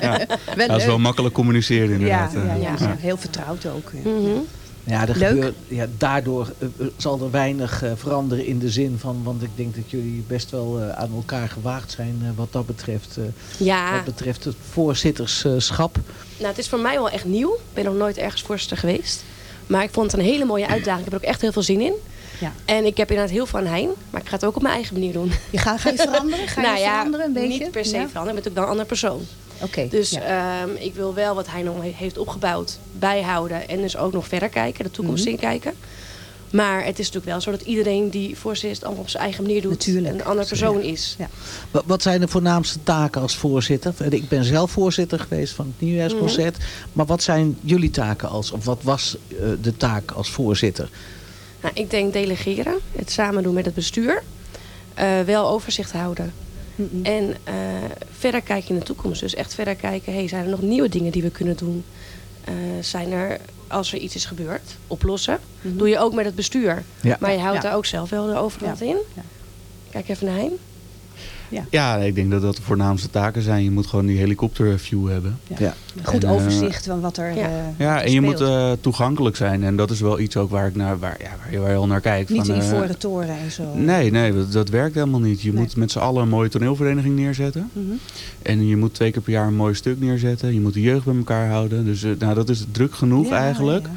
S10: ja.
S6: Wel
S10: dat is wel makkelijk communiceren inderdaad.
S6: ja, ja,
S9: Ja.
S6: ja. heel vertrouwd ook. ja.
S9: Mhm.
S5: Ja, er
S6: Leuk.
S5: gebeurt, ja, daardoor eh, eh, zal er weinig eh, veranderen in de zin van... want ik denk dat jullie best wel eh, aan elkaar gewaagd zijn eh, wat dat betreft. eh,
S9: Ja,
S5: Wat betreft het voorzitterschap.
S9: nou, het is voor mij wel echt nieuw. Ik ben nog nooit ergens voorzitter geweest. Maar ik vond het een hele mooie uitdaging. Ik heb er ook echt heel veel zin in.
S6: Ja.
S9: En ik heb inderdaad heel veel aan Hein. Maar ik ga het ook op mijn eigen manier doen.
S6: Je ga, ga je veranderen? Ga je [LAUGHS]
S9: nou ja,
S6: veranderen een beetje?
S9: niet per se
S6: Ja?
S9: veranderen. Ik ben natuurlijk wel een andere persoon.
S6: Oké.
S9: Dus
S6: ja.
S9: ehm, ik wil wel wat hij nog he- heeft opgebouwd bijhouden. En dus ook nog verder kijken, de toekomst
S6: Mhm.
S9: in kijken. Maar het is natuurlijk wel zo dat iedereen die voorzitter is, het allemaal op zijn eigen manier doet.
S6: Natuurlijk.
S9: En een andere persoon is.
S6: Ja.
S5: Wat, zijn de voornaamste taken als voorzitter? Ik ben zelf voorzitter geweest van het nieuwjaarsconcert. Maar wat zijn jullie taken als, of wat was eh, de taak als voorzitter?
S9: Nou, ik denk delegeren, het samen doen met het bestuur. Eh, wel overzicht houden. En eh, verder kijken in de toekomst. Dus echt verder kijken, hey, zijn er nog nieuwe dingen die we kunnen doen? Eh, zijn er, als er iets is gebeurd, oplossen.
S6: Mhm.
S9: Doe je ook met het bestuur.
S5: Ja.
S9: Maar je houdt
S6: Ja.
S9: daar ook zelf wel de overhand
S6: Ja.
S9: in.
S6: Ja.
S9: Kijk even naar Hein.
S10: Ja, ik denk dat dat de voornaamste taken zijn. Je moet gewoon die helikopterview hebben.
S5: Ja.
S6: Goed
S10: En, eh,
S6: overzicht van wat er,
S9: ja.
S6: eh,
S10: Ja,
S6: wat er
S10: en je moet
S6: speelt.
S10: eh, toegankelijk zijn. En dat is wel iets ook waar ik naar, waar, ja, waar je waar je al naar kijkt.
S6: Niet
S10: van,
S6: in ivoren toren en zo.
S10: Nee, nee, dat, dat werkt helemaal niet. Je
S6: Nee.
S10: moet met z'n allen een mooie toneelvereniging neerzetten.
S6: Mhm.
S10: En je moet twee keer per jaar een mooi stuk neerzetten. Je moet de jeugd bij elkaar houden. Dus nou, dat is druk genoeg
S6: Ja,
S10: eigenlijk.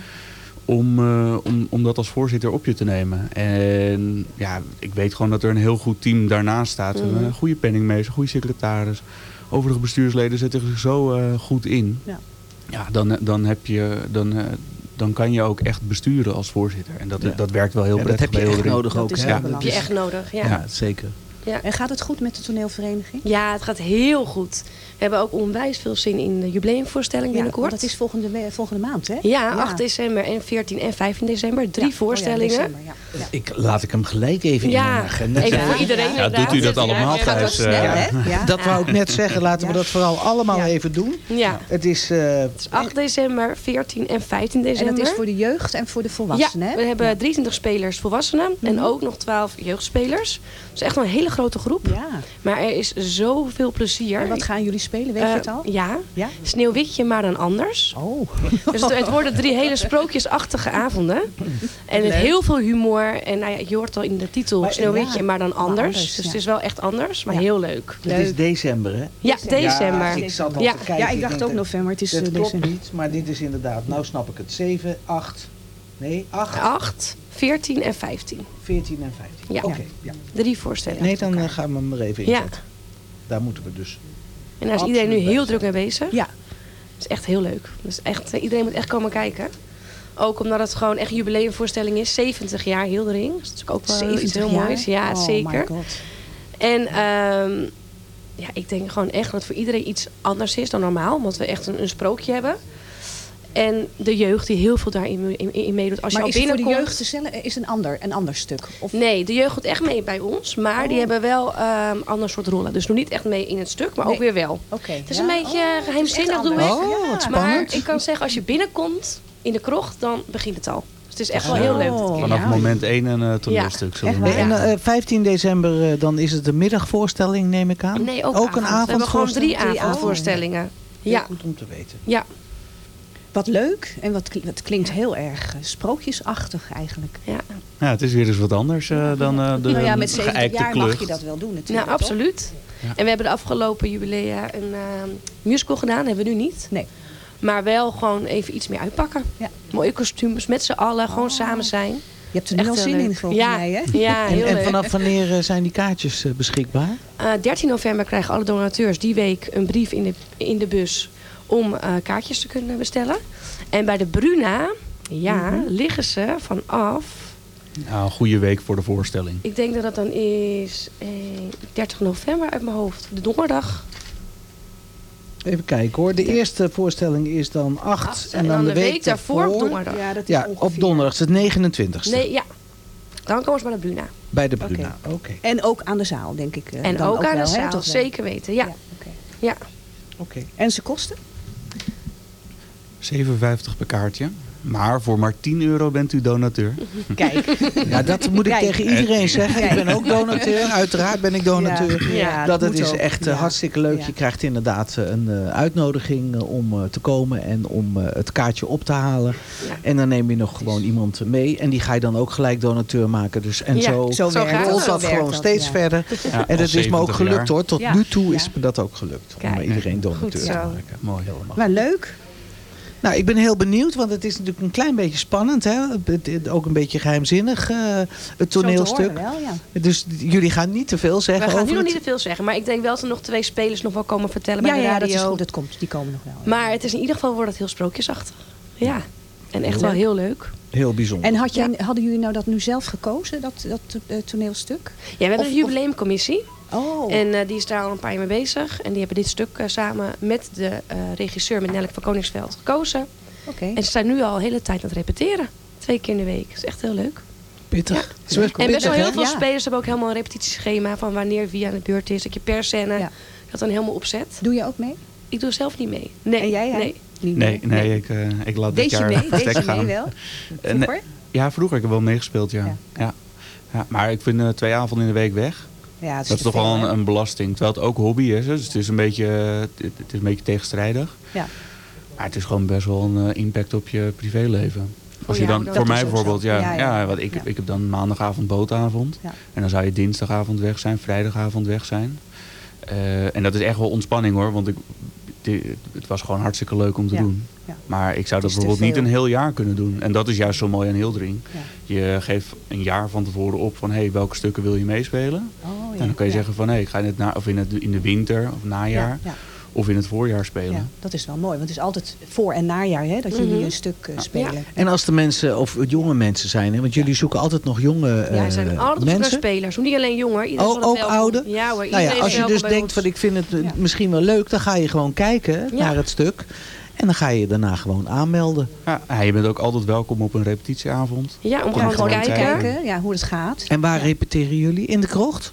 S6: Ja.
S10: Om, eh, om, om dat als voorzitter op je te nemen. En ja, ik weet gewoon dat er een heel goed team daarnaast staat. Hebben
S9: Mhm.
S10: Een goede penningmeester, goede secretaris. Overige bestuursleden zetten zich zo eh, goed in.
S6: Ja.
S10: Ja, dan, eh, dan, heb je, dan, eh, dan kan je ook echt besturen als voorzitter. En dat,
S5: Ja.
S10: dat werkt wel heel
S5: Ja, dat
S10: prettig
S5: heb je echt
S10: heel
S5: nodig
S6: Dat
S5: ook.
S6: is
S5: hè?
S6: heel
S9: heb je echt nodig. Ja.
S5: Ja, zeker.
S9: Ja.
S6: En gaat het goed met de toneelvereniging?
S9: ja, het gaat heel goed. We hebben ook onwijs veel zin in de jubileumvoorstelling binnenkort.
S6: dat is volgende, volgende maand, hè?
S9: Ja, 8 december en 14 en 15 december. Drie
S6: Ja.
S9: voorstellingen.
S6: Oh ja, december, ja. Ja.
S5: Ik, laat ik hem gelijk even
S9: Ja,
S5: in mijn agenda
S9: even voor iedereen
S10: Ja, doet u dat allemaal
S9: Ja,
S10: thuis?
S6: Snel,
S10: eh?
S6: Ja.
S5: Dat wou ik net zeggen. Laten we dat vooral allemaal
S6: Ja.
S5: even doen.
S9: Ja,
S5: Het is... eh,
S9: het is 8 december, 14 en 15
S6: En
S9: december.
S6: dat is voor de jeugd en voor de volwassenen,
S9: ja,
S6: hè?
S9: we hebben
S6: Ja.
S9: 23 spelers volwassenen en
S6: Mhm.
S9: ook nog 12 jeugdspelers. Dus echt wel een hele grote groep.
S6: Ja.
S9: Maar er is zoveel plezier.
S6: En wat gaan jullie spelen, weet
S9: Eh,
S6: je het al?
S9: Ja,
S6: Ja?
S9: Sneeuwwitje, maar dan anders.
S6: Oh. [LAUGHS]
S9: Dus het, het worden drie hele sprookjesachtige avonden. En met heel veel humor. En nou ja, je hoort al in de titel
S5: Maar-
S9: Sneeuwwitje,
S6: ja,
S9: maar dan anders.
S6: anders,
S9: dus
S6: ja.
S9: het is wel echt anders, maar
S6: Ja.
S9: heel leuk.
S5: het is december, hè?
S9: Ja, december.
S5: Ja, ik zat al
S9: Ja.
S5: te kijken.
S6: Ja, ik dacht ook november. Het is
S5: Het
S6: eh,
S5: klopt
S6: december.
S5: niet, maar dit is inderdaad... Nou snap ik het. 7, 8... Nee, 8,
S9: 8, 14 en 15.
S5: 14 en 15.
S9: Ja.
S5: Oké, ja.
S9: Drie voorstellingen.
S5: Nee, dan eh, gaan we hem er even
S9: Ja.
S5: inzetten. Daar moeten we dus.
S9: En daar is iedereen nu heel druk mee bezig.
S6: Ja.
S9: Het is echt heel leuk. Dus echt, eh, iedereen moet echt komen kijken. Ook omdat het gewoon echt een jubileumvoorstelling is. 70 jaar Hildering. Dat is ook wel
S6: 70
S9: iets heel
S6: jaar?
S9: moois. Ja,
S6: oh
S9: zeker.
S6: my god.
S9: En ehm, ja, ik denk gewoon echt dat het voor iedereen iets anders is dan normaal. Omdat we echt een, een sprookje hebben. En de jeugd die heel veel daarin in, in meedoet. Als
S6: maar
S9: je
S6: is het voor de
S9: binnenkomt...
S6: jeugd is een ander, een ander stuk? Of...
S9: Nee, de jeugd doet echt mee bij ons. Maar
S6: Oh.
S9: die hebben wel ehm ander soort rollen. Dus nog niet echt mee in het stuk, maar
S6: Nee.
S9: ook weer wel.
S6: Oké.
S9: Het is
S6: ja.
S9: een beetje
S6: Oh,
S9: geheimzinnig,
S6: het
S9: doe ik.
S5: Oh,
S6: Ja.
S5: wat
S9: Maar ik kan zeggen, als je binnenkomt in de krocht, dan begint het al. Dus het is echt wel heel
S6: Oh.
S9: leuk. dit keer.
S10: Vanaf
S6: Ja.
S10: moment één een eh, toneelstuk.
S6: waar?
S5: En
S10: zeggen.
S5: eh, 15 december, eh, dan is het een middagvoorstelling, neem ik aan?
S9: Nee, ook,
S5: een
S9: avond. We hebben gewoon drie
S5: avondvoorstelling?
S9: avondvoorstellingen.
S5: Heel
S9: Ja,
S5: goed om te weten.
S9: ja.
S6: Wat leuk en wat, wat klinkt heel erg eh, sprookjesachtig eigenlijk.
S9: ja.
S10: Ja, het is weer eens wat anders eh, dan eh, de
S6: nou ja, met 70
S10: geëikte
S6: jaar mag je dat wel doen natuurlijk.
S9: Nou, absoluut.
S10: Ja.
S9: En we hebben de afgelopen jubilea een ehm, musical gedaan. hebben we nu niet.
S6: Nee.
S9: Maar wel gewoon even iets meer uitpakken.
S6: Ja.
S9: Mooie kostuums, met z'n allen, gewoon
S6: Oh.
S9: samen zijn.
S6: Je hebt er nu al
S9: heel
S6: zin
S9: leuk.
S6: in volgens
S9: ja.
S6: mij, hè?
S9: Ja,
S5: En,
S9: heel
S5: en
S9: leuk.
S5: vanaf wanneer zijn die kaartjes beschikbaar?
S9: Eh, 13 november krijgen alle donateurs die week een brief in de, in de bus om eh, kaartjes te kunnen bestellen. En bij de Bruna, ja,
S6: Mhm.
S9: liggen ze vanaf,
S10: Nou, een goede week voor de voorstelling.
S9: ik denk dat dat dan is eh, 30 november uit mijn hoofd, de donderdag.
S5: Even kijken hoor. De eerste voorstelling is dan 8.
S9: Acht, en dan de week daarvoor op donderdag.
S6: Ja, dat is
S5: Ja, op donderdag, het 29ste.
S9: Nee, ja. Dan komen ze bij de Bruna.
S5: Bij de Bruna, oké.
S6: En ook aan de zaal, denk ik. eh,
S9: En
S6: dan
S9: ook aan
S6: wel,
S9: de zaal,
S6: toch wel?
S9: zeker weten. Ja.
S6: Ja, oké.
S9: ja.
S5: Oké.
S6: En ze kosten?
S10: 57 per kaartje. Maar voor maar 10 euro bent u donateur.
S6: Kijk. [LAUGHS]
S5: Ja, dat moet ik
S6: Kijk.
S5: tegen iedereen zeggen. Ik ben ook donateur. Uiteraard ben ik donateur.
S6: Ja, ja,
S5: dat
S6: dat
S5: het is
S6: ook.
S5: echt eh,
S6: Ja.
S5: hartstikke leuk.
S6: Ja.
S5: Je krijgt inderdaad eh, een eh, uitnodiging om eh, te komen en om eh, het kaartje op te halen.
S9: Ja.
S5: En dan neem je nog gewoon iemand mee. En die ga je dan ook gelijk donateur maken. Dus, en
S9: Ja,
S5: zo,
S6: zo
S5: rolt
S9: Zo
S5: dat gewoon
S6: dat,
S5: steeds
S6: ja.
S5: verder.
S10: Ja,
S5: En dat is me ook
S10: 70
S5: gelukt
S10: jaar.
S5: hoor. Tot
S6: Ja.
S5: nu toe
S6: Ja.
S5: is me dat ook gelukt. Om
S9: Kijk.
S5: iedereen donateur
S9: Goed
S5: te maken.
S10: Mooi.
S6: Maar leuk.
S5: Nou, ik ben heel benieuwd, want het is natuurlijk een klein beetje spannend. Hè? Ook een beetje geheimzinnig, eh, het
S6: Zo te
S5: toneelstuk.
S6: horen wel, ja.
S5: Dus jullie gaan niet te veel
S9: We
S5: zeggen
S9: gaan
S5: over
S9: nu nog
S5: het...
S9: niet te veel zeggen. Maar ik denk wel dat er nog twee spelers nog wel komen vertellen
S6: Ja,
S9: bij de
S6: ja,
S9: radio.
S6: dat is goed. Dat komt, die komen nog wel.
S9: Maar het is in ieder geval wordt het heel sprookjesachtig. Ja. En echt wel heel leuk.
S5: Heel bijzonder.
S6: En had jij, hadden jullie nou dat nu zelf gekozen, dat, dat eh, toneelstuk?
S9: Ja, we hebben
S6: Of-
S9: een
S6: of-
S9: jubileumcommissie.
S6: Oh,
S9: En eh, die is daar al een paar jaar mee bezig. En die hebben dit stuk eh, samen met de eh, regisseur, met Nelleke van Koningsveld, gekozen.
S6: oké.
S9: En ze zijn nu al de hele tijd aan het repeteren. Twee keer in de week. Dat is echt heel leuk.
S5: Pittig.
S9: Ja. En best wel heel veel
S6: Ja.
S9: spelers hebben ook helemaal een repetitieschema van wanneer wie aan de beurt is. Dat je per scène
S6: Ja.
S9: dat dan helemaal opzet.
S6: Doe je ook mee?
S9: Ik doe zelf niet mee. Nee.
S6: En jij,
S9: nee.
S6: Niet
S10: Nee, nee, ik, eh, ik laat dit
S6: Deed
S10: jaar
S6: mee? [LAUGHS] Deed je mee wel? Vroeger?
S10: Ja, vroeger heb ik wel meegespeeld, ja.
S6: Ja.
S10: ja. ja. maar ik vind eh, twee avonden in de week weg.
S6: Ja,
S10: Dat is toch wel een, een belasting. Terwijl het ook hobby is. Dus het is een beetje, het, is een beetje tegenstrijdig.
S6: Ja.
S10: Maar het is gewoon best wel een eh, impact op je privéleven. Als je
S9: ja,
S10: dan, voor mij bijvoorbeeld, ja,
S6: Ja,
S10: ik, ik heb dan maandagavond bootavond. En dan zou je dinsdagavond weg zijn, vrijdagavond weg zijn. Eh, en dat is echt wel ontspanning hoor, want ik, het was gewoon hartstikke leuk om te
S6: Ja.
S10: doen.
S6: Ja.
S10: Maar ik zou dat bijvoorbeeld niet een heel jaar kunnen doen. En dat is juist zo mooi aan Hildering. Je geeft een jaar van tevoren op van hé, hey, welke stukken wil je meespelen?
S6: Oh, ja.
S10: En dan kan je zeggen van hé, ik ga in, het na, of in, het, in de winter of najaar
S6: Ja, ja,
S10: of in het voorjaar spelen.
S6: ja, dat is wel mooi. Want het is altijd voor- en najaar hè, dat jullie
S9: Mhm.
S6: een stuk eh, spelen.
S5: En als de mensen, of jonge mensen zijn, hè, want jullie zoeken altijd nog jonge
S9: Ja,
S5: eh,
S9: er zijn altijd zoek naar
S5: mensen.
S9: spelers. Niet alleen jonger. Iedereen
S5: Oh,
S9: is altijd
S5: ook ouder?
S9: Ja hoor,
S5: Nou ja, als je dus denkt
S9: ons.
S5: van ik vind het eh,
S6: Ja.
S5: misschien wel leuk, dan ga je gewoon kijken
S9: Ja.
S5: naar het stuk. En dan ga je daarna gewoon aanmelden.
S10: Ja, ja, je bent ook altijd welkom op een repetitieavond.
S9: Ja, om gewoon te
S10: gewoon
S9: kijken.
S10: kijken.
S6: Kijken ja, hoe het gaat.
S5: En waar repeteren jullie? In de krocht?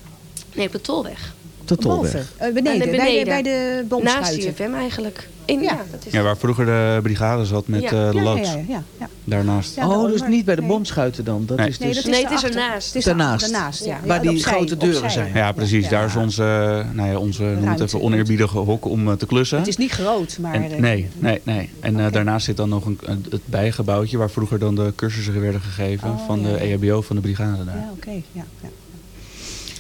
S9: Nee, op de Tolweg.
S5: De Tolweg.
S6: Eh, beneden,
S9: Nee,
S6: Bij, de,
S9: beneden.
S6: bij de
S9: Naast
S6: bomschuiten.
S9: CFM eigenlijk. In, ja.
S6: Ja.
S9: dat is
S10: Ja, waar vroeger de brigade zat met
S9: Ja.
S10: eh, de
S6: ja,
S10: loods.
S6: ja, ja, ja, ja.
S10: Daarnaast.
S6: Ja,
S5: oh, dus niet bij de bomschuiten dan? Dat
S10: Nee.
S5: is
S6: Nee,
S5: dus
S9: Nee, het is ernaast.
S6: Het is
S5: Daarnaast.
S6: daarnaast ja.
S5: Waar die
S6: opzij,
S5: grote deuren
S6: opzij.
S5: zijn.
S10: Ja, precies.
S6: Ja.
S10: Daar is onze, nou ja, onze noem het even, oneerbiedige hok om eh, te klussen.
S6: Het is niet groot, maar...
S10: En,
S6: eh,
S10: nee, nee, nee. En eh, daarnaast zit dan nog een, het bijgebouwtje waar vroeger dan de cursussen werden gegeven
S6: Oh,
S10: van
S6: ja.
S10: de EHBO van de brigade daar.
S6: Ja, oké. ja, ja.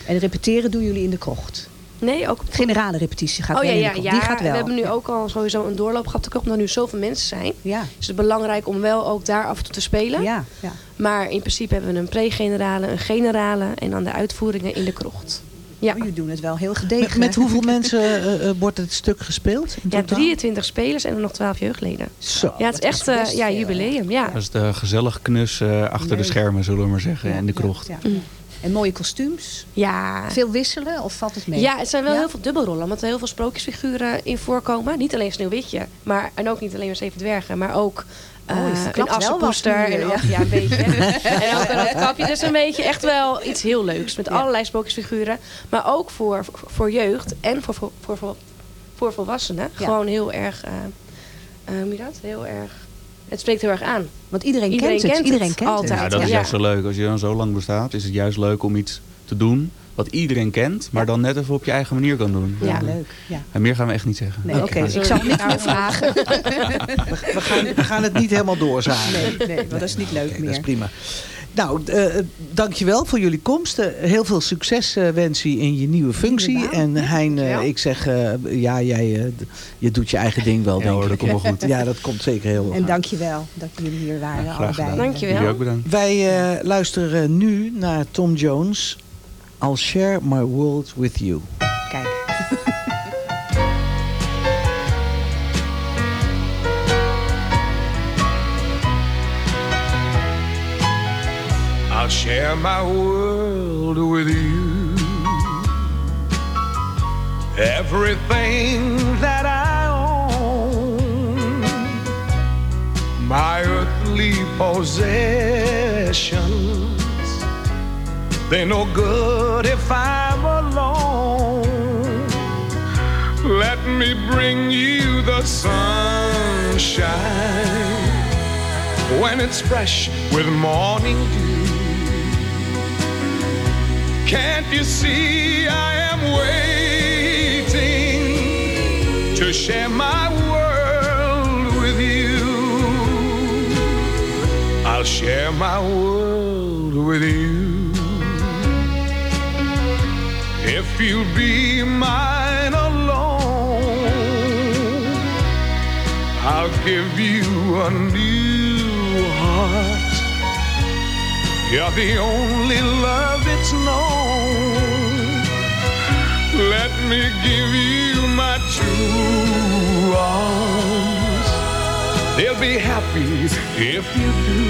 S6: En repeteren doen jullie in de krocht?
S9: Nee, ook op
S6: Generale repetitie gaat
S9: Oh
S6: wel
S9: ja.
S6: Die gaat wel.
S9: We hebben nu
S6: Ja.
S9: ook al sowieso een doorloop gehad. Omdat er nu zoveel mensen zijn.
S6: Ja,
S9: Is het belangrijk om wel ook daar af en toe te spelen.
S6: ja, ja.
S9: Maar in principe hebben we een pre-generale, een generale en dan de uitvoeringen in de krocht. Ja,
S6: Oh, jullie doen het wel heel gedegen.
S5: Met, met hoeveel mensen eh, eh, wordt het stuk gespeeld?
S9: Ja
S5: totaal?
S9: 23 spelers en dan nog 12 jeugdleden.
S5: Zo.
S9: Ja, het is echt eh,
S6: best
S9: ja, jubileum. Ja.
S10: Dat is de gezellig knus eh, achter de schermen, zullen we maar zeggen,
S6: Ja,
S10: in de
S6: ja,
S10: krocht.
S6: ja.
S9: Mm.
S6: En mooie kostuums?
S9: Ja.
S6: Veel wisselen of valt het mee?
S9: Ja, het zijn wel
S6: Ja?
S9: heel veel dubbelrollen. Omdat er heel veel sprookjesfiguren in voorkomen. Niet alleen Sneeuwwitje. Maar, en ook niet alleen maar Zeven Dwergen. Maar ook
S6: Oh,
S9: een assenpoester.
S6: nu,
S9: En
S6: ja.
S9: ja, een beetje. [LAUGHS] en ook een roodkapje. Dus een beetje echt wel iets heel leuks. Met allerlei sprookjesfiguren. Maar ook voor, voor, jeugd en voor, voor, voor, volwassenen. Gewoon heel erg... eh eh, hoe je dat? Heel erg... Het spreekt heel erg aan.
S6: Want iedereen kent het. Iedereen kent het.
S9: altijd.
S10: Ja, dat is
S9: ja.
S10: juist zo leuk. Als je dan zo lang bestaat, is het juist leuk om iets te doen wat iedereen kent, maar dan net even op je eigen manier kan doen.
S6: Ja, leuk. Ja.
S10: En meer gaan we echt niet zeggen.
S6: Nee, oké. Ik zal het niet meer vragen. [LAUGHS]
S5: We gaan, we gaan het niet helemaal doorzagen.
S6: Nee, nee, want dat is niet leuk meer.
S5: Dat is prima. Nou, eh dankjewel voor jullie komst. Eh, heel veel succes eh, wens je in je nieuwe functie. En Hein, eh, ik zeg, ja, jij eh, je doet je eigen ding wel,
S10: Ja
S5: denk
S10: hoor,
S5: ik.
S10: dat komt wel goed. [LAUGHS]
S5: Ja, dat komt zeker heel
S6: En
S5: goed.
S6: dankjewel dat jullie hier waren,
S10: Graag
S6: allebei.
S9: Dankjewel.
S10: Jullie ook bedankt.
S5: Wij eh, luisteren nu naar Tom Jones. I'll share my world with you.
S11: Share my world with you. Everything that I own, my earthly possessions, they're no good if I'm alone. Let me bring you the sunshine when it's fresh with morning dew. Can't you see I am waiting to share my world with you? I'll share my world with you. If you'll be mine alone, I'll give you a new heart. You're the only love it's known. Me give you my true arms. They'll be happy if you do.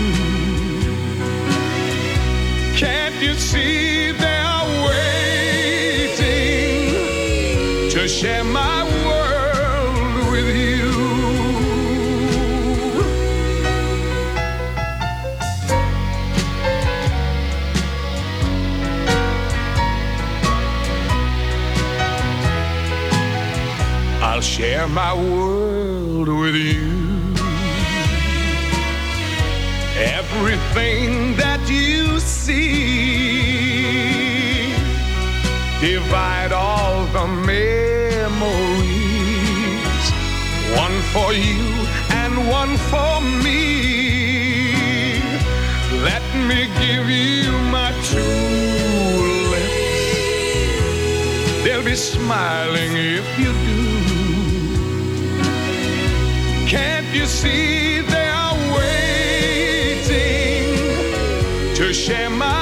S11: Can't you see they're waiting to share my I'll share my world with you. Everything that you see, divide all the memories, one for you and one for me. Let me give you my true lips. They'll be smiling if you do. Can't you see they are waiting to share my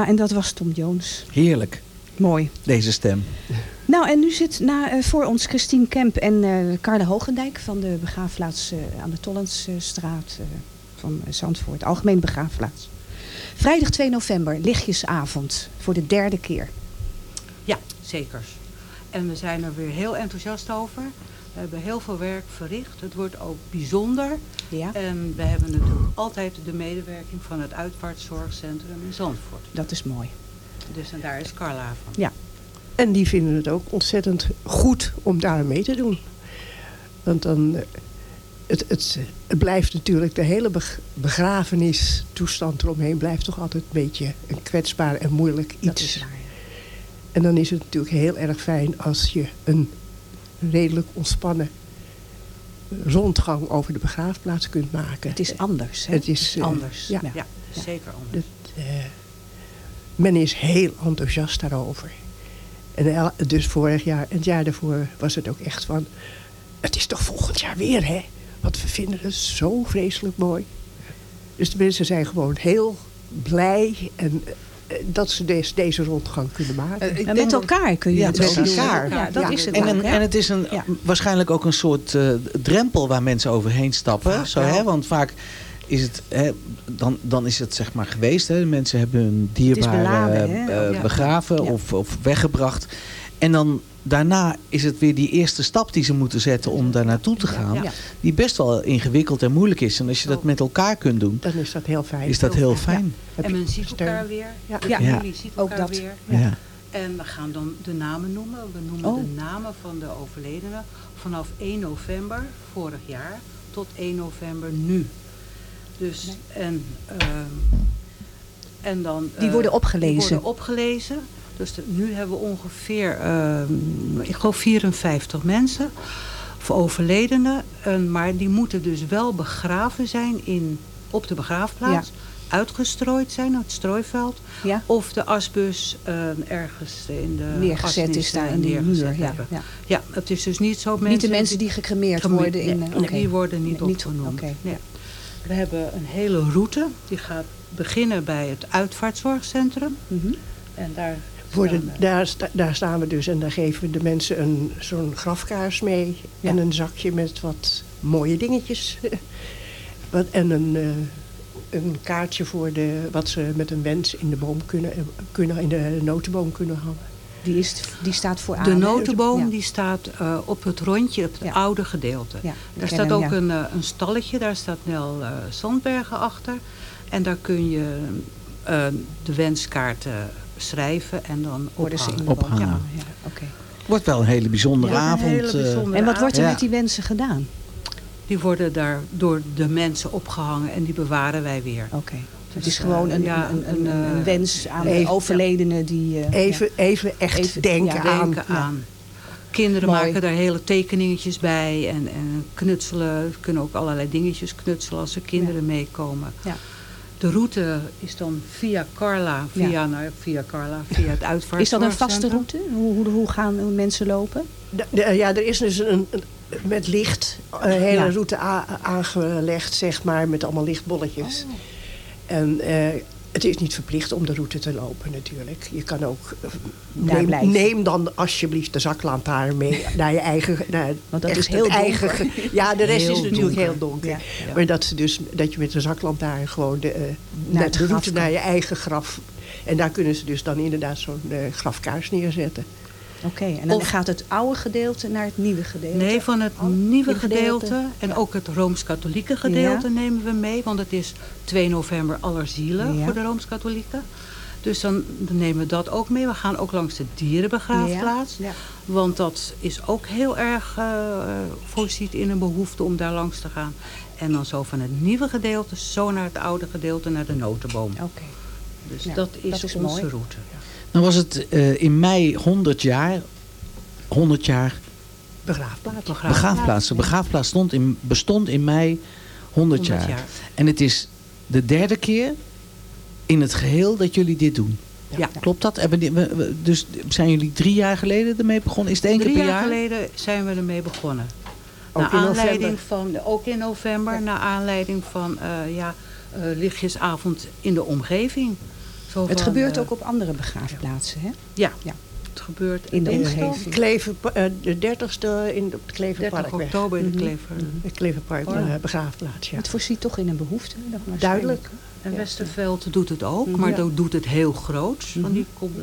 S6: Ja, en dat was Tom Jones.
S5: Heerlijk,
S6: Mooi.
S5: deze stem.
S6: Nou, en nu zit na, eh, voor ons Christine Kemp en eh Carla Hogendijk van de begraafplaats eh, aan de Tollensstraat van Zandvoort. Algemeen begraafplaats. Vrijdag 2 november, lichtjesavond, voor de derde keer.
S12: Ja, zeker. En we zijn er weer heel enthousiast over. We hebben heel veel werk verricht. Het wordt ook bijzonder.
S6: Ja.
S12: En we hebben natuurlijk altijd de medewerking van het uitvaartzorgcentrum in Zandvoort.
S6: Dat is mooi.
S12: Dus en daar is Carla van.
S6: Ja.
S13: En die vinden het ook ontzettend goed om daar mee te doen. Want dan, eh, het, het, het blijft natuurlijk, de hele beg- begrafenistoestand eromheen blijft toch altijd een beetje een kwetsbaar en moeilijk iets.
S6: Dat is waar.
S13: En dan is het natuurlijk heel erg fijn als je een redelijk ontspannen rondgang over de begraafplaats kunt maken.
S6: Het is anders. Hè?
S13: Het is eh,
S12: Anders.
S13: Ja,
S12: Ja, zeker anders.
S13: dat, eh, men is heel enthousiast daarover. En el- dus vorig jaar en het jaar daarvoor was het ook echt van... het is toch volgend jaar weer, hè? Want we vinden het zo vreselijk mooi. Dus de mensen zijn gewoon heel blij en, dat ze des- deze rondgang kunnen maken.
S5: Eh,
S6: En met elkaar kun je
S5: ja,
S6: het
S5: met
S6: ook doen.
S5: elkaar.
S6: Ja, dat is het
S5: en,
S6: ja.
S5: en het is een,
S6: Ja.
S5: waarschijnlijk ook een soort eh, drempel waar mensen overheen stappen. Zo, hè? Want vaak is het, hè, dan, dan is het zeg maar geweest. Hè? Mensen hebben hun dierbare
S6: beladen, hè?
S5: eh,
S6: Ja.
S5: begraven
S6: Ja.
S5: of, of weggebracht. En dan daarna is het weer die eerste stap die ze moeten zetten om daar naartoe te gaan.
S13: Ja.
S5: Die best wel ingewikkeld en moeilijk is. En als je dat met elkaar kunt doen,
S13: Dan is dat heel fijn.
S5: is dat heel fijn.
S12: En men ziet elkaar weer.
S13: Ja.
S5: Ja.
S12: familie ziet
S6: Ook
S12: elkaar
S6: dat.
S12: weer.
S5: Ja.
S12: En we gaan dan de namen noemen. We noemen
S6: Oh.
S12: de namen van de overledenen vanaf 1 november vorig jaar tot 1 november nu. Dus, en, ehm, en dan...
S6: Die
S12: eh,
S6: worden opgelezen.
S12: Die worden opgelezen. Dus de- nu hebben we ongeveer, ehm, ik geloof 54 mensen voor overledenen. En, maar die moeten dus wel begraven zijn in, op de begraafplaats. Uitgestrooid zijn, het strooiveld.
S6: Ja.
S12: Of de asbus eh, ergens in de
S6: Neergezet is daar in
S12: neergezet
S6: muur, ja, ja.
S12: ja, het is dus niet zo mensen...
S6: Niet de mensen die gecremeerd worden. In,
S12: nee,
S6: eh,
S12: nee, die worden niet
S6: Nee.
S12: Nee. We hebben een hele route. Die gaat beginnen bij het uitvaartzorgcentrum.
S6: Mhm.
S12: En daar
S13: Voor de,
S12: staan, eh,
S13: daar, sta- daar staan we dus en daar geven we de mensen een, zo'n grafkaars mee. En een zakje met wat mooie dingetjes. [LAUGHS] wat, en een, eh, een kaartje voor de, wat ze met een wens in de boom kunnen, kunnen in de notenboom kunnen hangen.
S6: Die, is, die staat voor
S12: De
S6: aan,
S12: notenboom
S6: Ja.
S12: die staat eh, op het rondje, op het
S6: Ja.
S12: oude gedeelte. Daar staat
S6: hem,
S12: ook
S6: ja.
S12: een, eh, een stalletje, daar staat Nel eh Zandbergen achter. En daar kun je de wenskaarten schrijven en dan
S6: ze
S12: ophangen.
S5: Ophangen.
S6: Ja.
S5: Wordt wel een hele bijzondere
S12: Ja, een
S5: avond.
S12: hele
S5: eh.
S12: bijzondere
S6: En wat wordt er
S5: Ja.
S6: met die wensen gedaan?
S12: Die worden daar door de mensen opgehangen en die bewaren wij weer.
S6: Oké. Het
S12: Dus,
S6: is gewoon
S12: eh,
S6: een,
S12: ja,
S6: een, een,
S12: een,
S6: een
S12: eh,
S6: wens aan
S13: even-
S6: de overledenen die... eh,
S13: Even, even echt
S6: Even-
S13: denken
S6: ja,
S13: aan.
S12: denken aan. Kinderen
S6: Mooi.
S12: maken daar hele tekeningetjes bij en, en knutselen. kunnen ook allerlei dingetjes knutselen als er kinderen meekomen.
S6: Ja.
S12: De route is dan via Carla, via,
S6: Ja.
S12: nou, via Carla, via het uitvaartzorgcentrum. [LAUGHS]
S6: Is dat een vaste route? Hoe, hoe, hoe gaan mensen lopen?
S13: De- de- ja, er is dus een, een- met licht een hele
S6: Ja.
S13: route a- aangelegd, zeg maar, met allemaal lichtbolletjes. En eh, het is niet verplicht om de route te lopen natuurlijk. Je kan ook... eh, Neem, neem dan alsjeblieft de zaklantaarn mee naar je eigen... Naar
S6: Want dat is heel
S13: eigen,
S6: donker.
S13: Ja, de rest
S12: Heel
S13: is natuurlijk
S12: donker.
S13: heel donker.
S6: Ja.
S13: Maar dat, ze dus, dat je met de zaklantaarn gewoon de, eh,
S6: Naar
S13: de route naar je eigen graf... En daar kunnen ze dus dan inderdaad zo'n eh, grafkaars neerzetten.
S6: Oké, en dan
S12: Of-
S6: gaat het oude gedeelte naar het nieuwe gedeelte?
S12: Nee, van het nieuwe
S6: gedeelte.
S12: gedeelte. En ook het Rooms-Katholieke gedeelte nemen we mee. Want het is 2 november Allerzielen
S6: Ja.
S12: voor de Rooms-Katholieken. Dus dan, dan nemen we dat ook mee. We gaan ook langs de dierenbegraafplaats.
S6: Ja.
S12: Want dat is ook heel erg eh, voorziet in een behoefte om daar langs te gaan. En dan zo van het nieuwe gedeelte, zo naar het oude gedeelte, naar de notenboom.
S6: Oké.
S12: Dus dat is,
S6: dat is
S12: onze
S6: mooi.
S12: route.
S5: Nou was het eh, in mei 100 jaar. 100 jaar
S13: Begraafplaats.
S5: begraafplaats. De begraafplaats stond in, bestond in mei 100,
S12: 100
S5: jaar.
S12: jaar.
S5: En het is de derde keer in het geheel dat jullie dit doen.
S12: Ja.
S5: Klopt dat? Dus zijn jullie drie jaar geleden ermee begonnen? Is het één keer
S12: Drie
S5: per
S12: jaar,
S5: jaar?
S12: geleden zijn we ermee begonnen.
S13: Ook
S12: naar
S13: in
S12: aanleiding
S13: november.
S12: van, ook in november, naar aanleiding van eh, ja, eh, lichtjesavond in de omgeving. Zo
S6: Het
S12: van,
S6: gebeurt
S12: eh,
S6: ook op andere begraafplaatsen, hè?
S12: Ja,
S6: Ja.
S12: het gebeurt
S6: In de omgeving.
S13: Klever, eh, de 30ste in, op de
S12: 30
S13: Kleverparkweg.
S12: oktober in de
S6: Mhm.
S12: Klever.
S13: De Kleverpark
S12: Oh.
S13: eh, begraafplaats, ja.
S6: Het voorziet toch in een behoefte?
S13: Duidelijk.
S12: En Westerveld doet het ook,
S6: Mhm.
S12: maar
S6: Ja.
S12: doet het heel groot.
S6: Mhm.
S12: Want die komt,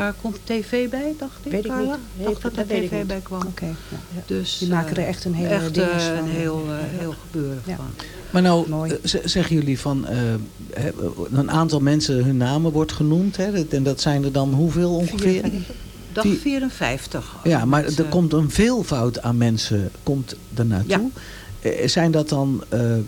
S12: daar komt tv bij, dacht ik,
S13: Weet ik
S12: Carla?
S13: niet.
S12: dacht dat
S13: dat
S12: er tv bij kwam.
S6: Oké. ja.
S12: Dus,
S6: Die maken
S12: eh,
S6: er echt een hele
S12: echt,
S6: dinges
S12: eh,
S6: van.
S12: een heel, eh, heel gebeuren
S6: Ja.
S12: van.
S5: Maar nou
S6: Mooi.
S5: eh, zeggen jullie van eh, hè, een aantal mensen hun namen wordt genoemd. Hè, en dat zijn er dan hoeveel ongeveer?
S12: Dag
S5: Die-
S12: 54.
S5: Ja, maar er
S12: eh,
S5: komt een veelvoud aan mensen komt er naartoe. Eh, Zijn dat dan eh, eh,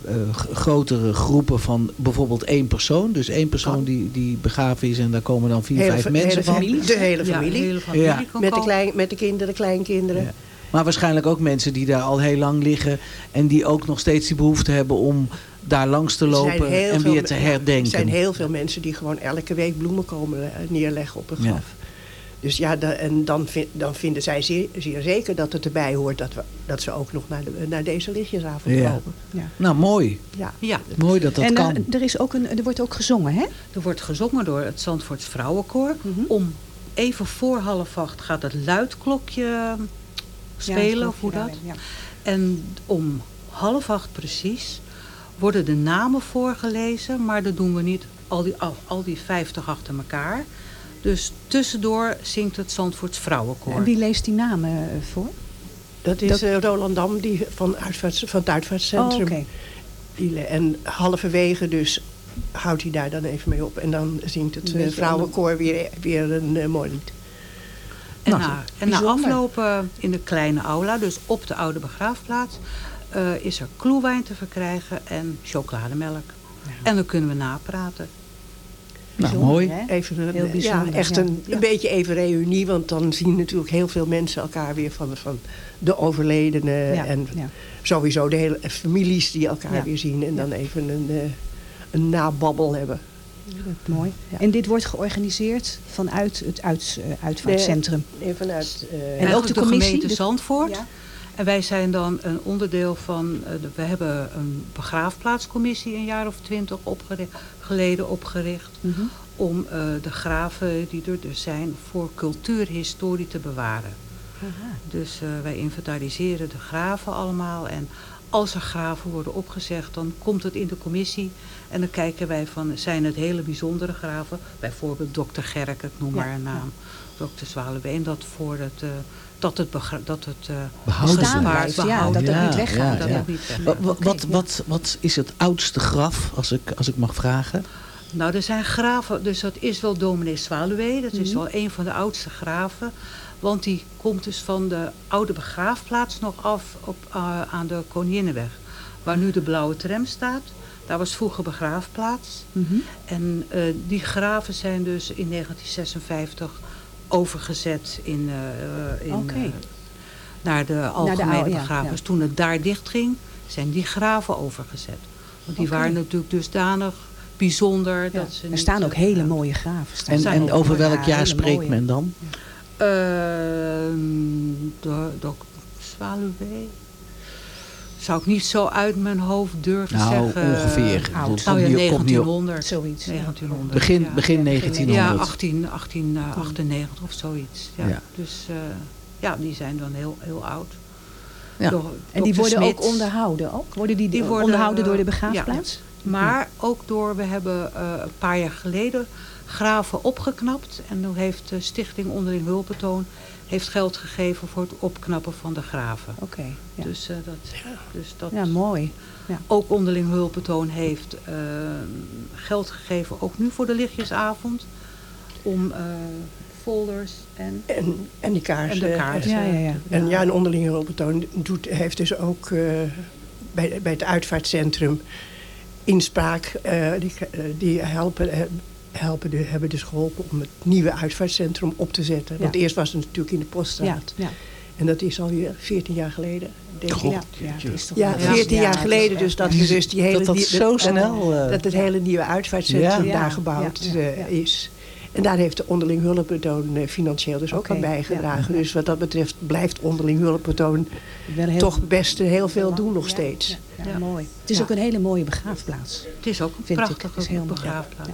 S5: grotere groepen van bijvoorbeeld één persoon? Dus één persoon
S13: Kan.
S5: die, die begraven is en daar komen dan vier,
S13: Hele
S5: vijf mensen van?
S13: familie. De hele
S12: ja,
S13: familie.
S12: de hele familie
S5: Ja.
S12: kan
S13: Met de, klein, met de kinderen, kleinkinderen.
S5: Ja. Maar waarschijnlijk ook mensen die daar al heel lang liggen... en die ook nog steeds die behoefte hebben om daar langs te lopen en weer te herdenken.
S13: Er zijn heel veel mensen die gewoon elke week bloemen komen eh, neerleggen op een
S5: Ja.
S13: graf. Dus ja, da- en dan, vind- dan vinden zij zeer, zeer zeker dat het erbij hoort dat, we, dat ze ook nog naar, de, naar deze lichtjesavond
S14: Ja.
S13: komen.
S6: Ja.
S14: Nou, mooi.
S13: Ja.
S12: Ja.
S14: Mooi dat dat
S6: en eh,
S14: kan.
S6: er, is ook een, er wordt ook gezongen, hè?
S12: Er wordt gezongen door het Zandvoorts Vrouwenkoor. Om even voor half acht gaat het luidklokje spelen, of hoe dat.
S6: ja.
S12: En om half acht precies worden de namen voorgelezen. Maar dat doen we niet al die, al, al die vijftig achter elkaar. Dus tussendoor zingt het Zandvoorts Vrouwenkoor.
S6: En wie leest die namen eh, voor?
S13: Dat is
S6: Dat-
S13: eh, Roland Dam die van, uitvaarts, van het uitvaartcentrum.
S6: Oh.
S13: Die en halverwege dus houdt hij daar dan even mee op. En dan zingt het eh,
S6: beetje
S13: vrouwenkoor weer, weer een mooi lied.
S12: En,
S13: Nou,
S12: na, en na aflopen in de kleine aula, dus op de oude begraafplaats, eh, is er kloewijn te verkrijgen en chocolademelk. En dan kunnen we napraten.
S14: Nou, mooi.
S13: Even een,
S12: Heel
S13: ja,
S12: bijzonder,
S13: echt een,
S12: Ja.
S13: een beetje even reunie. Want dan zien natuurlijk heel veel mensen elkaar weer van, van de overledene.
S6: Ja,
S13: en
S6: ja.
S13: sowieso de hele families die elkaar
S6: Ja.
S13: weer zien. En dan even een, eh, een nababbel hebben.
S6: Mooi. En dit wordt georganiseerd vanuit het uit, eh, uitvaartcentrum.
S13: Nee, vanuit... eh,
S6: En ook de
S12: de,
S6: commissie,
S12: gemeente
S6: de-
S12: Zandvoort. En wij zijn dan een onderdeel van... eh, we hebben een begraafplaatscommissie een jaar of twintig opgeri- geleden opgericht.
S6: Mhm.
S12: Om eh, de graven die er dus zijn voor cultuurhistorie te bewaren. Dus eh, wij inventariseren de graven allemaal. En als er graven worden opgezegd, dan komt het in de commissie. En dan kijken wij van, zijn het hele bijzondere graven? Bijvoorbeeld dokter Gerk, ik noem
S6: Ja,
S12: maar een naam. Dokter Zwaluween, dat voor het... dat het, dat het eh,
S14: Behouden
S6: blijft, ja, dat het niet weggaat,
S12: Dat
S6: ja.
S12: het niet weggaat.
S14: Wat, wat, wat,
S6: ja.
S14: wat, wat is het oudste graf, als ik, als ik mag vragen?
S12: Nou, er zijn graven, dus dat is wel dominee Zwaluwe. Dat is
S6: Mhm.
S12: wel een van de oudste graven. Want die komt dus van de oude begraafplaats nog af op, eh, aan de Koninginnenweg. Waar nu de blauwe tram staat. Daar was vroeger begraafplaats.
S6: Mhm.
S12: En eh, die graven zijn dus in 1956 overgezet in, eh, in,
S6: Oké.
S12: eh, naar de algemene
S6: oude,
S12: begrafenis.
S6: ja.
S12: Toen het daar dicht ging, zijn die graven overgezet. Want die waren natuurlijk dusdanig bijzonder.
S6: Ja.
S12: Dat ze
S6: Er
S12: niet,
S6: staan ook
S12: eh,
S6: hele mooie graven. staan
S14: En, en over
S6: Ja,
S14: welk jaar spreekt
S6: mooie.
S14: men dan?
S12: Ehm, de, de Zwaluwe. Zou ik niet zo uit mijn hoofd durven
S14: Nou,
S12: zeggen.
S14: ongeveer.
S12: Oud.
S14: Komt
S12: Nou ja,
S14: niet op- komt niet op.
S12: 1900.
S6: Zoiets. ja.
S12: 1900.
S14: Begin,
S12: ja.
S14: begin 1900.
S12: Ja, 18, 1898 of zoiets. Ja.
S14: Ja.
S12: Dus eh, ja, die zijn dan heel, heel oud.
S14: Ja.
S12: Door-
S6: En die worden ook onderhouden ook? Worden die,
S12: Die worden,
S6: onderhouden door de
S12: eh,
S6: begraafplaats?
S12: Maar ook door, we hebben eh, een paar jaar geleden graven opgeknapt. En toen heeft de stichting Onderling Hulpentoon heeft geld gegeven voor het opknappen van de graven.
S6: Oké. ja.
S12: Dus, eh, dat, dus dat
S6: ja, mooi. Ja.
S12: ook Onderling Hulpentoon heeft eh, geld gegeven, ook nu voor de lichtjesavond. Om eh, folders en,
S13: En, en die kaarsen.
S12: en de kaarsen.
S6: Ja, ja, ja.
S13: En ja, een onderlinge hulpbetoon doet, heeft dus ook eh, bij, bij het uitvaartcentrum inspraak. eh, die, die helpen, helpen de, hebben dus geholpen om het nieuwe uitvaartcentrum op te zetten. Want eerst was het natuurlijk in de poststraat.
S6: ja.
S13: En dat is alweer 14 jaar geleden. Denk ik.
S14: God,
S6: ja, ja, het is toch
S13: Ja,
S6: wel-
S13: 14
S6: Ja,
S13: jaar geleden dus dat dus die hele...
S14: dat dat
S13: die-
S14: zo
S13: dat-
S14: snel, eh,
S13: dat het hele nieuwe uitvaartcentrum
S6: Ja.
S13: daar gebouwd
S6: Ja, ja,
S13: eh,
S6: ja.
S13: is. En daar heeft de onderling hulpbetoon eh, financieel dus ook aan bijgedragen.
S6: ja.
S13: Dus wat dat betreft blijft onderling hulpbetoon
S6: Wel heel-
S13: toch best heel veel doen nog
S6: Ja,
S13: steeds.
S6: Ja, ja,
S12: Ja.
S6: mooi. Het is
S13: Ja.
S6: ook een hele mooie begraafplaats.
S12: Het is ook een
S6: Vind ik.
S12: prachtige
S6: Het is heel mooi.
S12: begraafplaats.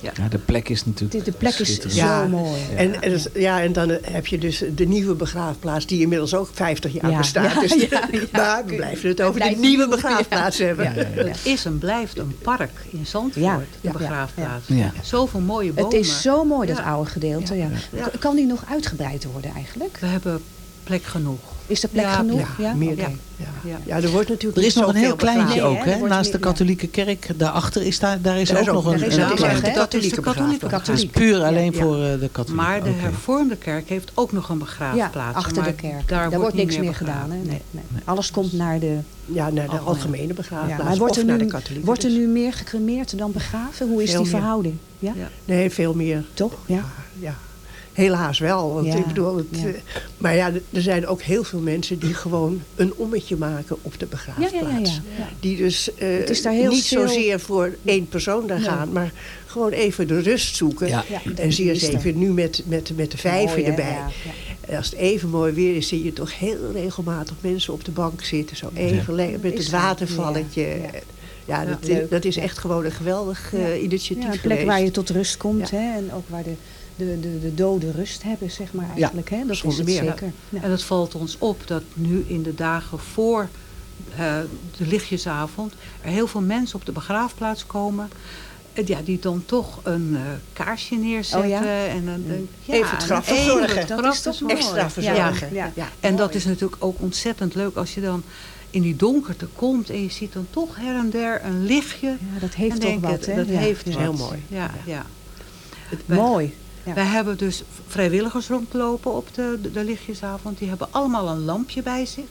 S14: Ja, de plek is natuurlijk
S6: De, de plek is
S14: schitterend.
S6: zo
S13: Ja.
S6: mooi.
S13: En, ja, en dan eh, heb je dus de nieuwe begraafplaats, die inmiddels ook 50 jaar
S6: Ja.
S13: bestaat.
S6: Ja,
S13: dus
S6: ja, ja. [LAUGHS]
S13: Maar we blijven het over de
S6: Blijft
S13: nieuwe [LAUGHS]
S6: nieuw,
S13: begraafplaats hebben.
S6: Ja.
S12: Het is en blijft een park in Zandvoort,
S6: Ja,
S12: de
S6: ja,
S12: begraafplaats.
S14: ja.
S12: Zoveel mooie bomen.
S6: Het is zo mooi, dat
S12: Ja.
S6: oude gedeelte. Ja.
S12: Ja.
S6: Kan die nog uitgebreid worden eigenlijk?
S12: We hebben plek genoeg.
S6: Is er plek
S12: Ja,
S6: genoeg?
S13: Ja,
S6: Ja?
S13: meer dan. Ja. Er wordt natuurlijk
S14: Er is nog een heel kleintje.
S6: Nee,
S14: ook,
S6: hè?
S14: Naast de katholieke kerk. Daarachter is daar, daar is
S13: Daar is
S14: ook nog een,
S13: is
S14: een
S12: maar
S13: een
S12: dat is de
S13: katholieke
S12: katholieke
S13: begraafplaats.
S14: Het is puur alleen
S13: Ja.
S14: voor eh, de katholieken.
S12: Maar de hervormde kerk heeft ook nog een begraafplaats.
S6: Ja, achter de kerk.
S12: Daar,
S6: Daar, wordt niks meer gedaan. Hè?
S12: begraven.
S6: Nee, nee. Alles komt naar de...
S13: Ja, naar de algemene
S6: Ja,
S13: begraafplaats
S6: maar wordt
S13: of
S6: er,
S13: naar de
S6: nu,
S13: katholieke.
S6: wordt er
S13: dus.
S6: nu meer gecremeerd dan begraven? Hoe is die verhouding? Ja.
S13: Nee, veel meer.
S6: Toch? Ja.
S13: Ja. Helaas wel. Want
S6: Ja,
S13: ik bedoel, het,
S6: ja.
S13: eh, maar ja, er zijn ook heel veel mensen die gewoon een ommetje maken op de begraafplaats.
S6: Ja, ja, ja, ja. Ja.
S13: Die dus eh,
S6: Het is daar heel
S13: niet
S6: stil.
S13: zozeer voor één persoon daar gaan, maar gewoon even de rust zoeken.
S6: Ja. Ja,
S13: En zie eens even nu met, met, met de vijver
S6: Mooi,
S13: erbij. Als het even mooi weer is, zie je toch heel regelmatig mensen op de bank zitten. Zo even lekker met
S6: Is
S13: het watervalletje. Ja, dat, dat is echt gewoon een geweldig eh, initiatief
S6: Ja, een plek
S13: geweest.
S6: waar je tot rust komt. Hè? En ook waar de, de, de, de doden rust hebben, zeg maar eigenlijk. hè? Dat is het
S12: meer.
S6: zeker. Ja.
S12: En het valt ons op dat nu in de dagen voor eh, de lichtjesavond... er heel veel mensen op de begraafplaats komen... eh, Ja, die dan toch een eh, kaarsje neerzetten.
S6: Oh ja?
S12: En een, een- ja,
S13: Even het graf verzorgen.
S12: het
S13: Dat
S12: graf
S13: is toch extra
S12: Ja.
S13: verzorgen.
S12: Ja.
S13: Ja.
S12: En dat is natuurlijk ook ontzettend leuk als je dan in die donkerte komt... en je ziet dan toch her en der een lichtje.
S6: Ja, dat heeft toch wat,
S12: het,
S6: hè?
S12: Dat
S6: Ja,
S12: heeft
S6: ja.
S12: wat.
S6: Heel mooi.
S12: Ja, ja.
S6: Mooi.
S12: Wij hebben dus vrijwilligers rondlopen op de, de, de lichtjesavond. Die hebben allemaal een lampje bij zich.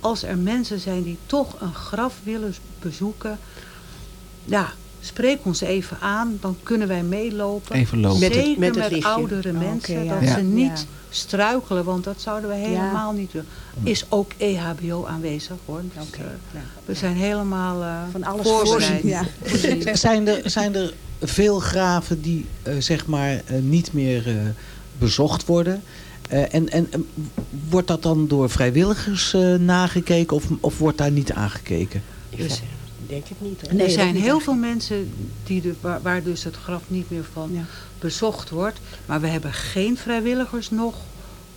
S12: Als er mensen zijn die toch een graf willen bezoeken... Ja, spreek ons even aan. Dan kunnen wij meelopen.
S15: Even lopen.
S12: Zeker
S15: Met
S12: met,
S15: het- met het lichtje.
S12: oudere
S6: Oh,
S12: mensen.
S6: ja.
S12: Dat
S15: Ja.
S12: ze niet
S6: Ja.
S12: struikelen. Want dat zouden we helemaal niet doen. Is ook EHBO aanwezig hoor. Dus, eh, We zijn helemaal eh
S6: Van alles
S12: voorbereid.
S6: voorzien.
S5: Zijn er, zijn er veel graven die eh, zeg maar niet meer eh, bezocht worden? Eh, en en wordt dat dan door vrijwilligers eh, nagekeken of, of wordt daar niet aangekeken?
S12: Dus
S13: denk het niet. Hoor.
S12: er zijn heel veel mensen die de, waar, waar dus het graf niet meer van
S6: Ja.
S12: bezocht wordt. Maar we hebben geen vrijwilligers nog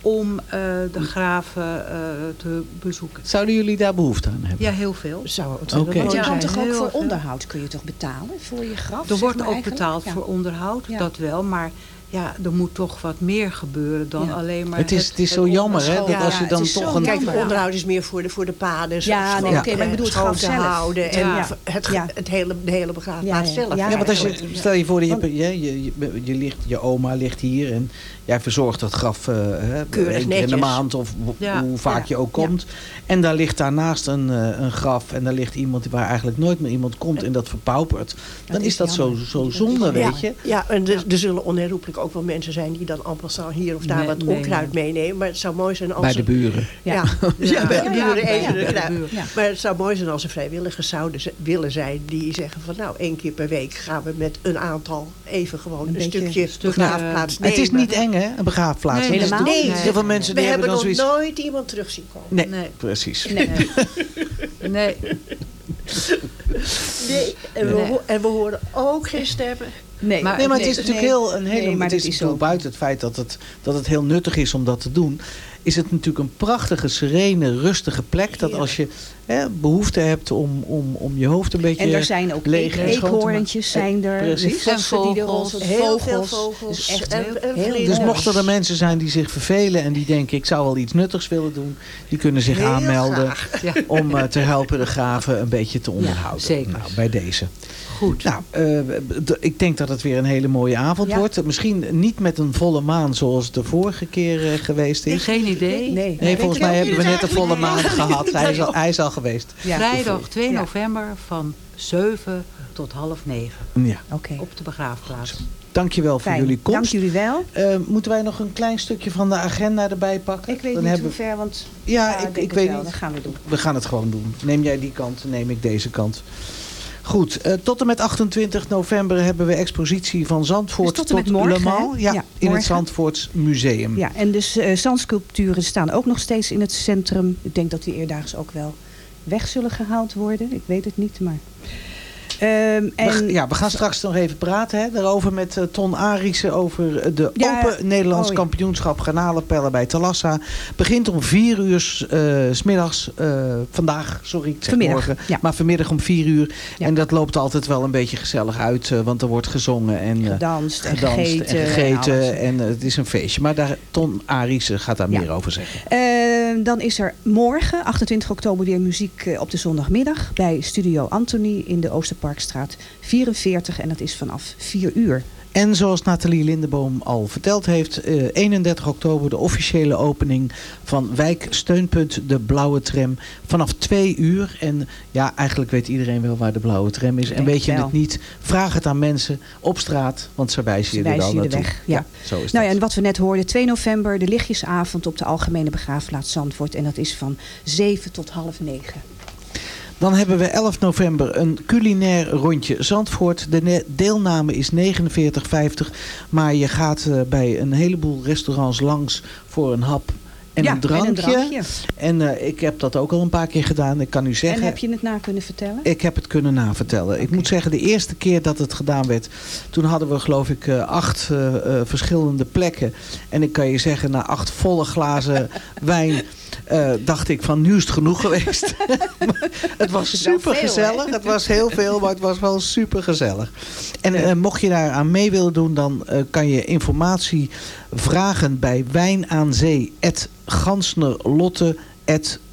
S12: om eh, de graven eh, te bezoeken.
S5: Zouden jullie daar behoefte aan hebben?
S12: Ja, heel veel.
S13: Zou het
S5: Oké.
S6: Want je
S12: Ja,
S6: kan toch ook
S12: heel
S6: voor
S12: veel.
S6: onderhoud kun je toch betalen voor je graf?
S12: Er wordt ook
S6: eigenlijk?
S12: betaald
S6: Ja.
S12: voor onderhoud,
S6: Ja.
S12: dat wel. Maar ja, er moet toch wat meer gebeuren dan
S6: Ja.
S12: alleen maar
S5: Het is- het is zo jammer, hè, dat
S12: onderhoud.
S5: als je dan
S6: het is
S5: toch een-
S13: Kijk, onderhoud is meer voor de, voor de paden.
S6: Ja, nee, oké, maar ik bedoel het
S13: te
S6: zelf.
S13: houden. En
S6: Ja.
S13: het,
S6: Ja.
S13: het hele, de hele begraafplaats
S6: Ja, ja.
S13: zelf.
S6: Ja,
S5: Ja, want als je, stel je voor, je, hebt, je, je, je, je ligt, je oma ligt hier en jij verzorgt dat graf eh, hè,
S13: Keurig
S5: één keer in de maand of
S12: Ja.
S5: hoe vaak
S6: Ja.
S5: je ook komt. En daar ligt daarnaast een, eh, een graf en daar ligt iemand waar eigenlijk nooit meer iemand komt en dat verpaupert. Dan
S6: Dat
S5: is
S6: is
S5: dat zo,
S6: jammer.
S5: zo
S6: Dat is
S5: zonde, weet je.
S13: Ja, en er, er zullen onherroepelijk ook wel mensen zijn die dan amper hier of daar
S12: Nee,
S13: wat
S12: nee,
S13: onkruid meenemen. Maar het zou mooi zijn als...
S5: Bij de buren.
S13: Ja,
S6: Ja. [LAUGHS]
S13: ja. bij de
S12: Ja,
S13: buren even. de. Maar het zou mooi zijn als er vrijwilligers zouden willen zijn die zeggen van nou, één keer per week gaan we met een aantal even gewoon een, stukje
S12: stukje,
S13: begraafplaats nemen.
S5: Het is niet eng, hè, een begraafplaats.
S12: Nee,
S6: helemaal
S13: Nee.
S5: Heel veel mensen
S13: we
S5: die
S13: hebben
S5: hebben
S13: nog
S5: zoiets...
S13: nooit iemand terug zien komen.
S5: Nee,
S12: Nee.
S5: precies.
S6: Nee.
S12: Nee, [LAUGHS]
S13: Nee, en, we, en we horen ook geen stemmen.
S6: Nee,
S12: Maar-
S5: Nee, maar het
S6: nee,
S5: is natuurlijk
S6: nee.
S5: heel een hele.
S6: Nee, maar
S5: het is,
S6: zo.
S5: buiten het feit dat het, dat het heel nuttig is om dat te doen, is het natuurlijk een prachtige, serene, rustige plek. Dat als je hè, behoefte hebt om, om, om je hoofd een beetje
S6: En er zijn ook
S5: leeg en schoon te maken.
S6: eekhoorntjes, zijn er,
S5: Precies.
S6: vossen die er
S12: vogels.
S13: Heel
S6: vogels.
S13: veel vogels.
S6: Dus echt
S13: en,
S6: heel,
S13: en.
S5: Dus mochten er mensen zijn die zich vervelen en die denken ik zou wel iets nuttigs willen doen, die kunnen zich
S13: Heel
S5: aanmelden.
S12: Ja.
S5: om eh, te helpen de graven een beetje te onderhouden.
S12: zeker.
S5: Nou, bij deze.
S12: Goed.
S5: Nou, eh, ik denk dat het weer een hele mooie avond
S6: Ja.
S5: wordt. Misschien niet met een volle maan zoals de vorige keer eh, geweest is.
S12: Geen idee.
S6: Nee,
S5: Nee, volgens mij hebben we net een volle maan gehad. Hij is al, hij is al geweest.
S6: Ja.
S12: Vrijdag 2
S6: Ja.
S12: november van 7 tot half 9
S5: Ja.
S6: Oké.
S12: op de begraafplaats.
S5: Dankjewel voor
S6: Fijn.
S5: jullie komst.
S6: Dank jullie wel.
S5: Eh, moeten wij nog een klein stukje van de agenda erbij pakken?
S6: Ik weet
S5: Dan
S6: niet
S5: hebben-
S6: hoe ver, want
S5: Ja,
S6: Ja,
S5: ik, ik weet
S6: wel.
S5: niet.
S6: Dat gaan we doen.
S5: We gaan het gewoon doen. Neem jij die kant, neem ik deze kant. Goed, eh, tot en met 28 november hebben we expositie van Zandvoort
S6: Dus tot morgen,
S5: Le Mans. Ja,
S6: Ja,
S5: in het. Zandvoorts Museum.
S6: Ja, en dus eh zandsculpturen staan ook nog steeds in het centrum. Ik denk dat die eerdaags ook wel weg zullen gehaald worden. Ik weet het niet, maar... Ehm,
S5: We,
S6: en,
S5: ja, we gaan straks nog even praten hè, daarover met eh, Ton Arissen over eh, de
S6: Ja,
S5: Open Nederlands
S6: oh ja.
S5: Kampioenschap Garnalenpellen bij Talassa. Begint om vier uur eh, s smiddags, eh, vandaag, sorry, ik zeg
S6: Vanmiddag,
S5: morgen,
S6: ja.
S5: maar vanmiddag om vier uur. En dat loopt altijd wel een beetje gezellig uit, eh, want er wordt gezongen en eh,
S6: gedanst en
S5: gedanst
S6: gegeten.
S5: en gegeten en, eh, het is een feestje. Maar daar, Ton Arissen gaat daar meer over zeggen.
S6: Eh, dan is er morgen, 28 oktober, weer muziek eh, op de zondagmiddag. Bij Studio Anthony in de Oosterparkstraat 44. En dat is vanaf 4 uur.
S5: En zoals Nathalie Lindeboom al verteld heeft, eh, 31 oktober de officiële opening van wijksteunpunt De Blauwe Tram vanaf 2 uur. En ja, eigenlijk weet iedereen wel waar de Blauwe Tram is. En weet je
S6: wel.
S5: het niet, vraag het aan mensen op straat, want ze wijzen je er
S6: de
S5: naartoe.
S6: weg. Ja.
S5: zo is
S6: nou ja, en wat we net hoorden, 2 november, de lichtjesavond op de Algemene Begraafplaats Zandvoort. En dat is van 7 tot half 9.
S5: Dan hebben we 11 november een culinair rondje Zandvoort. De deelname is 49,50. Maar je gaat eh, bij een heleboel restaurants langs voor een hap en,
S6: Ja,
S5: een, drankje.
S6: en een drankje.
S5: En eh, ik heb dat ook al een paar keer gedaan. Ik kan u zeggen...
S6: En heb je het na kunnen vertellen?
S5: Ik heb het kunnen navertellen. Ik moet zeggen, de eerste keer dat het gedaan werd... toen hadden we geloof ik eh, acht verschillende plekken. En ik kan je zeggen, na acht volle glazen [LAUGHS] wijn... eh, dacht ik van, nu is het genoeg geweest. [LAUGHS] het was super gezellig. Het was heel veel, maar het was wel super gezellig. En eh, mocht je daar aan mee willen doen... dan eh, kan je informatie vragen bij wijnaanzee.gansnerlotte.nl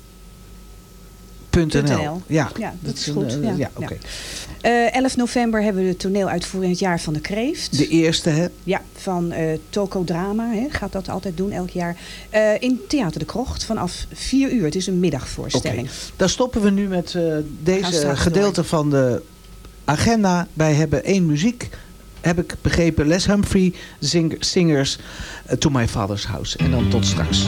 S5: Ja,
S6: ja, dat is goed.
S5: eh,
S6: Ja,
S5: ja,
S6: ja.
S5: oké.
S6: Eh, 11 november hebben we de toneeluitvoering Het Jaar van de Kreeft.
S5: De eerste, hè?
S6: Ja, van eh Toco Drama. Hè, gaat dat altijd doen elk jaar. In Theater de Krocht vanaf 4 uur. Het is een middagvoorstelling.
S5: Dan stoppen we nu met deze gedeelte van de agenda. Wij hebben één muziek, heb ik begrepen. Les Humphrey Singers To My Father's House. En dan tot straks.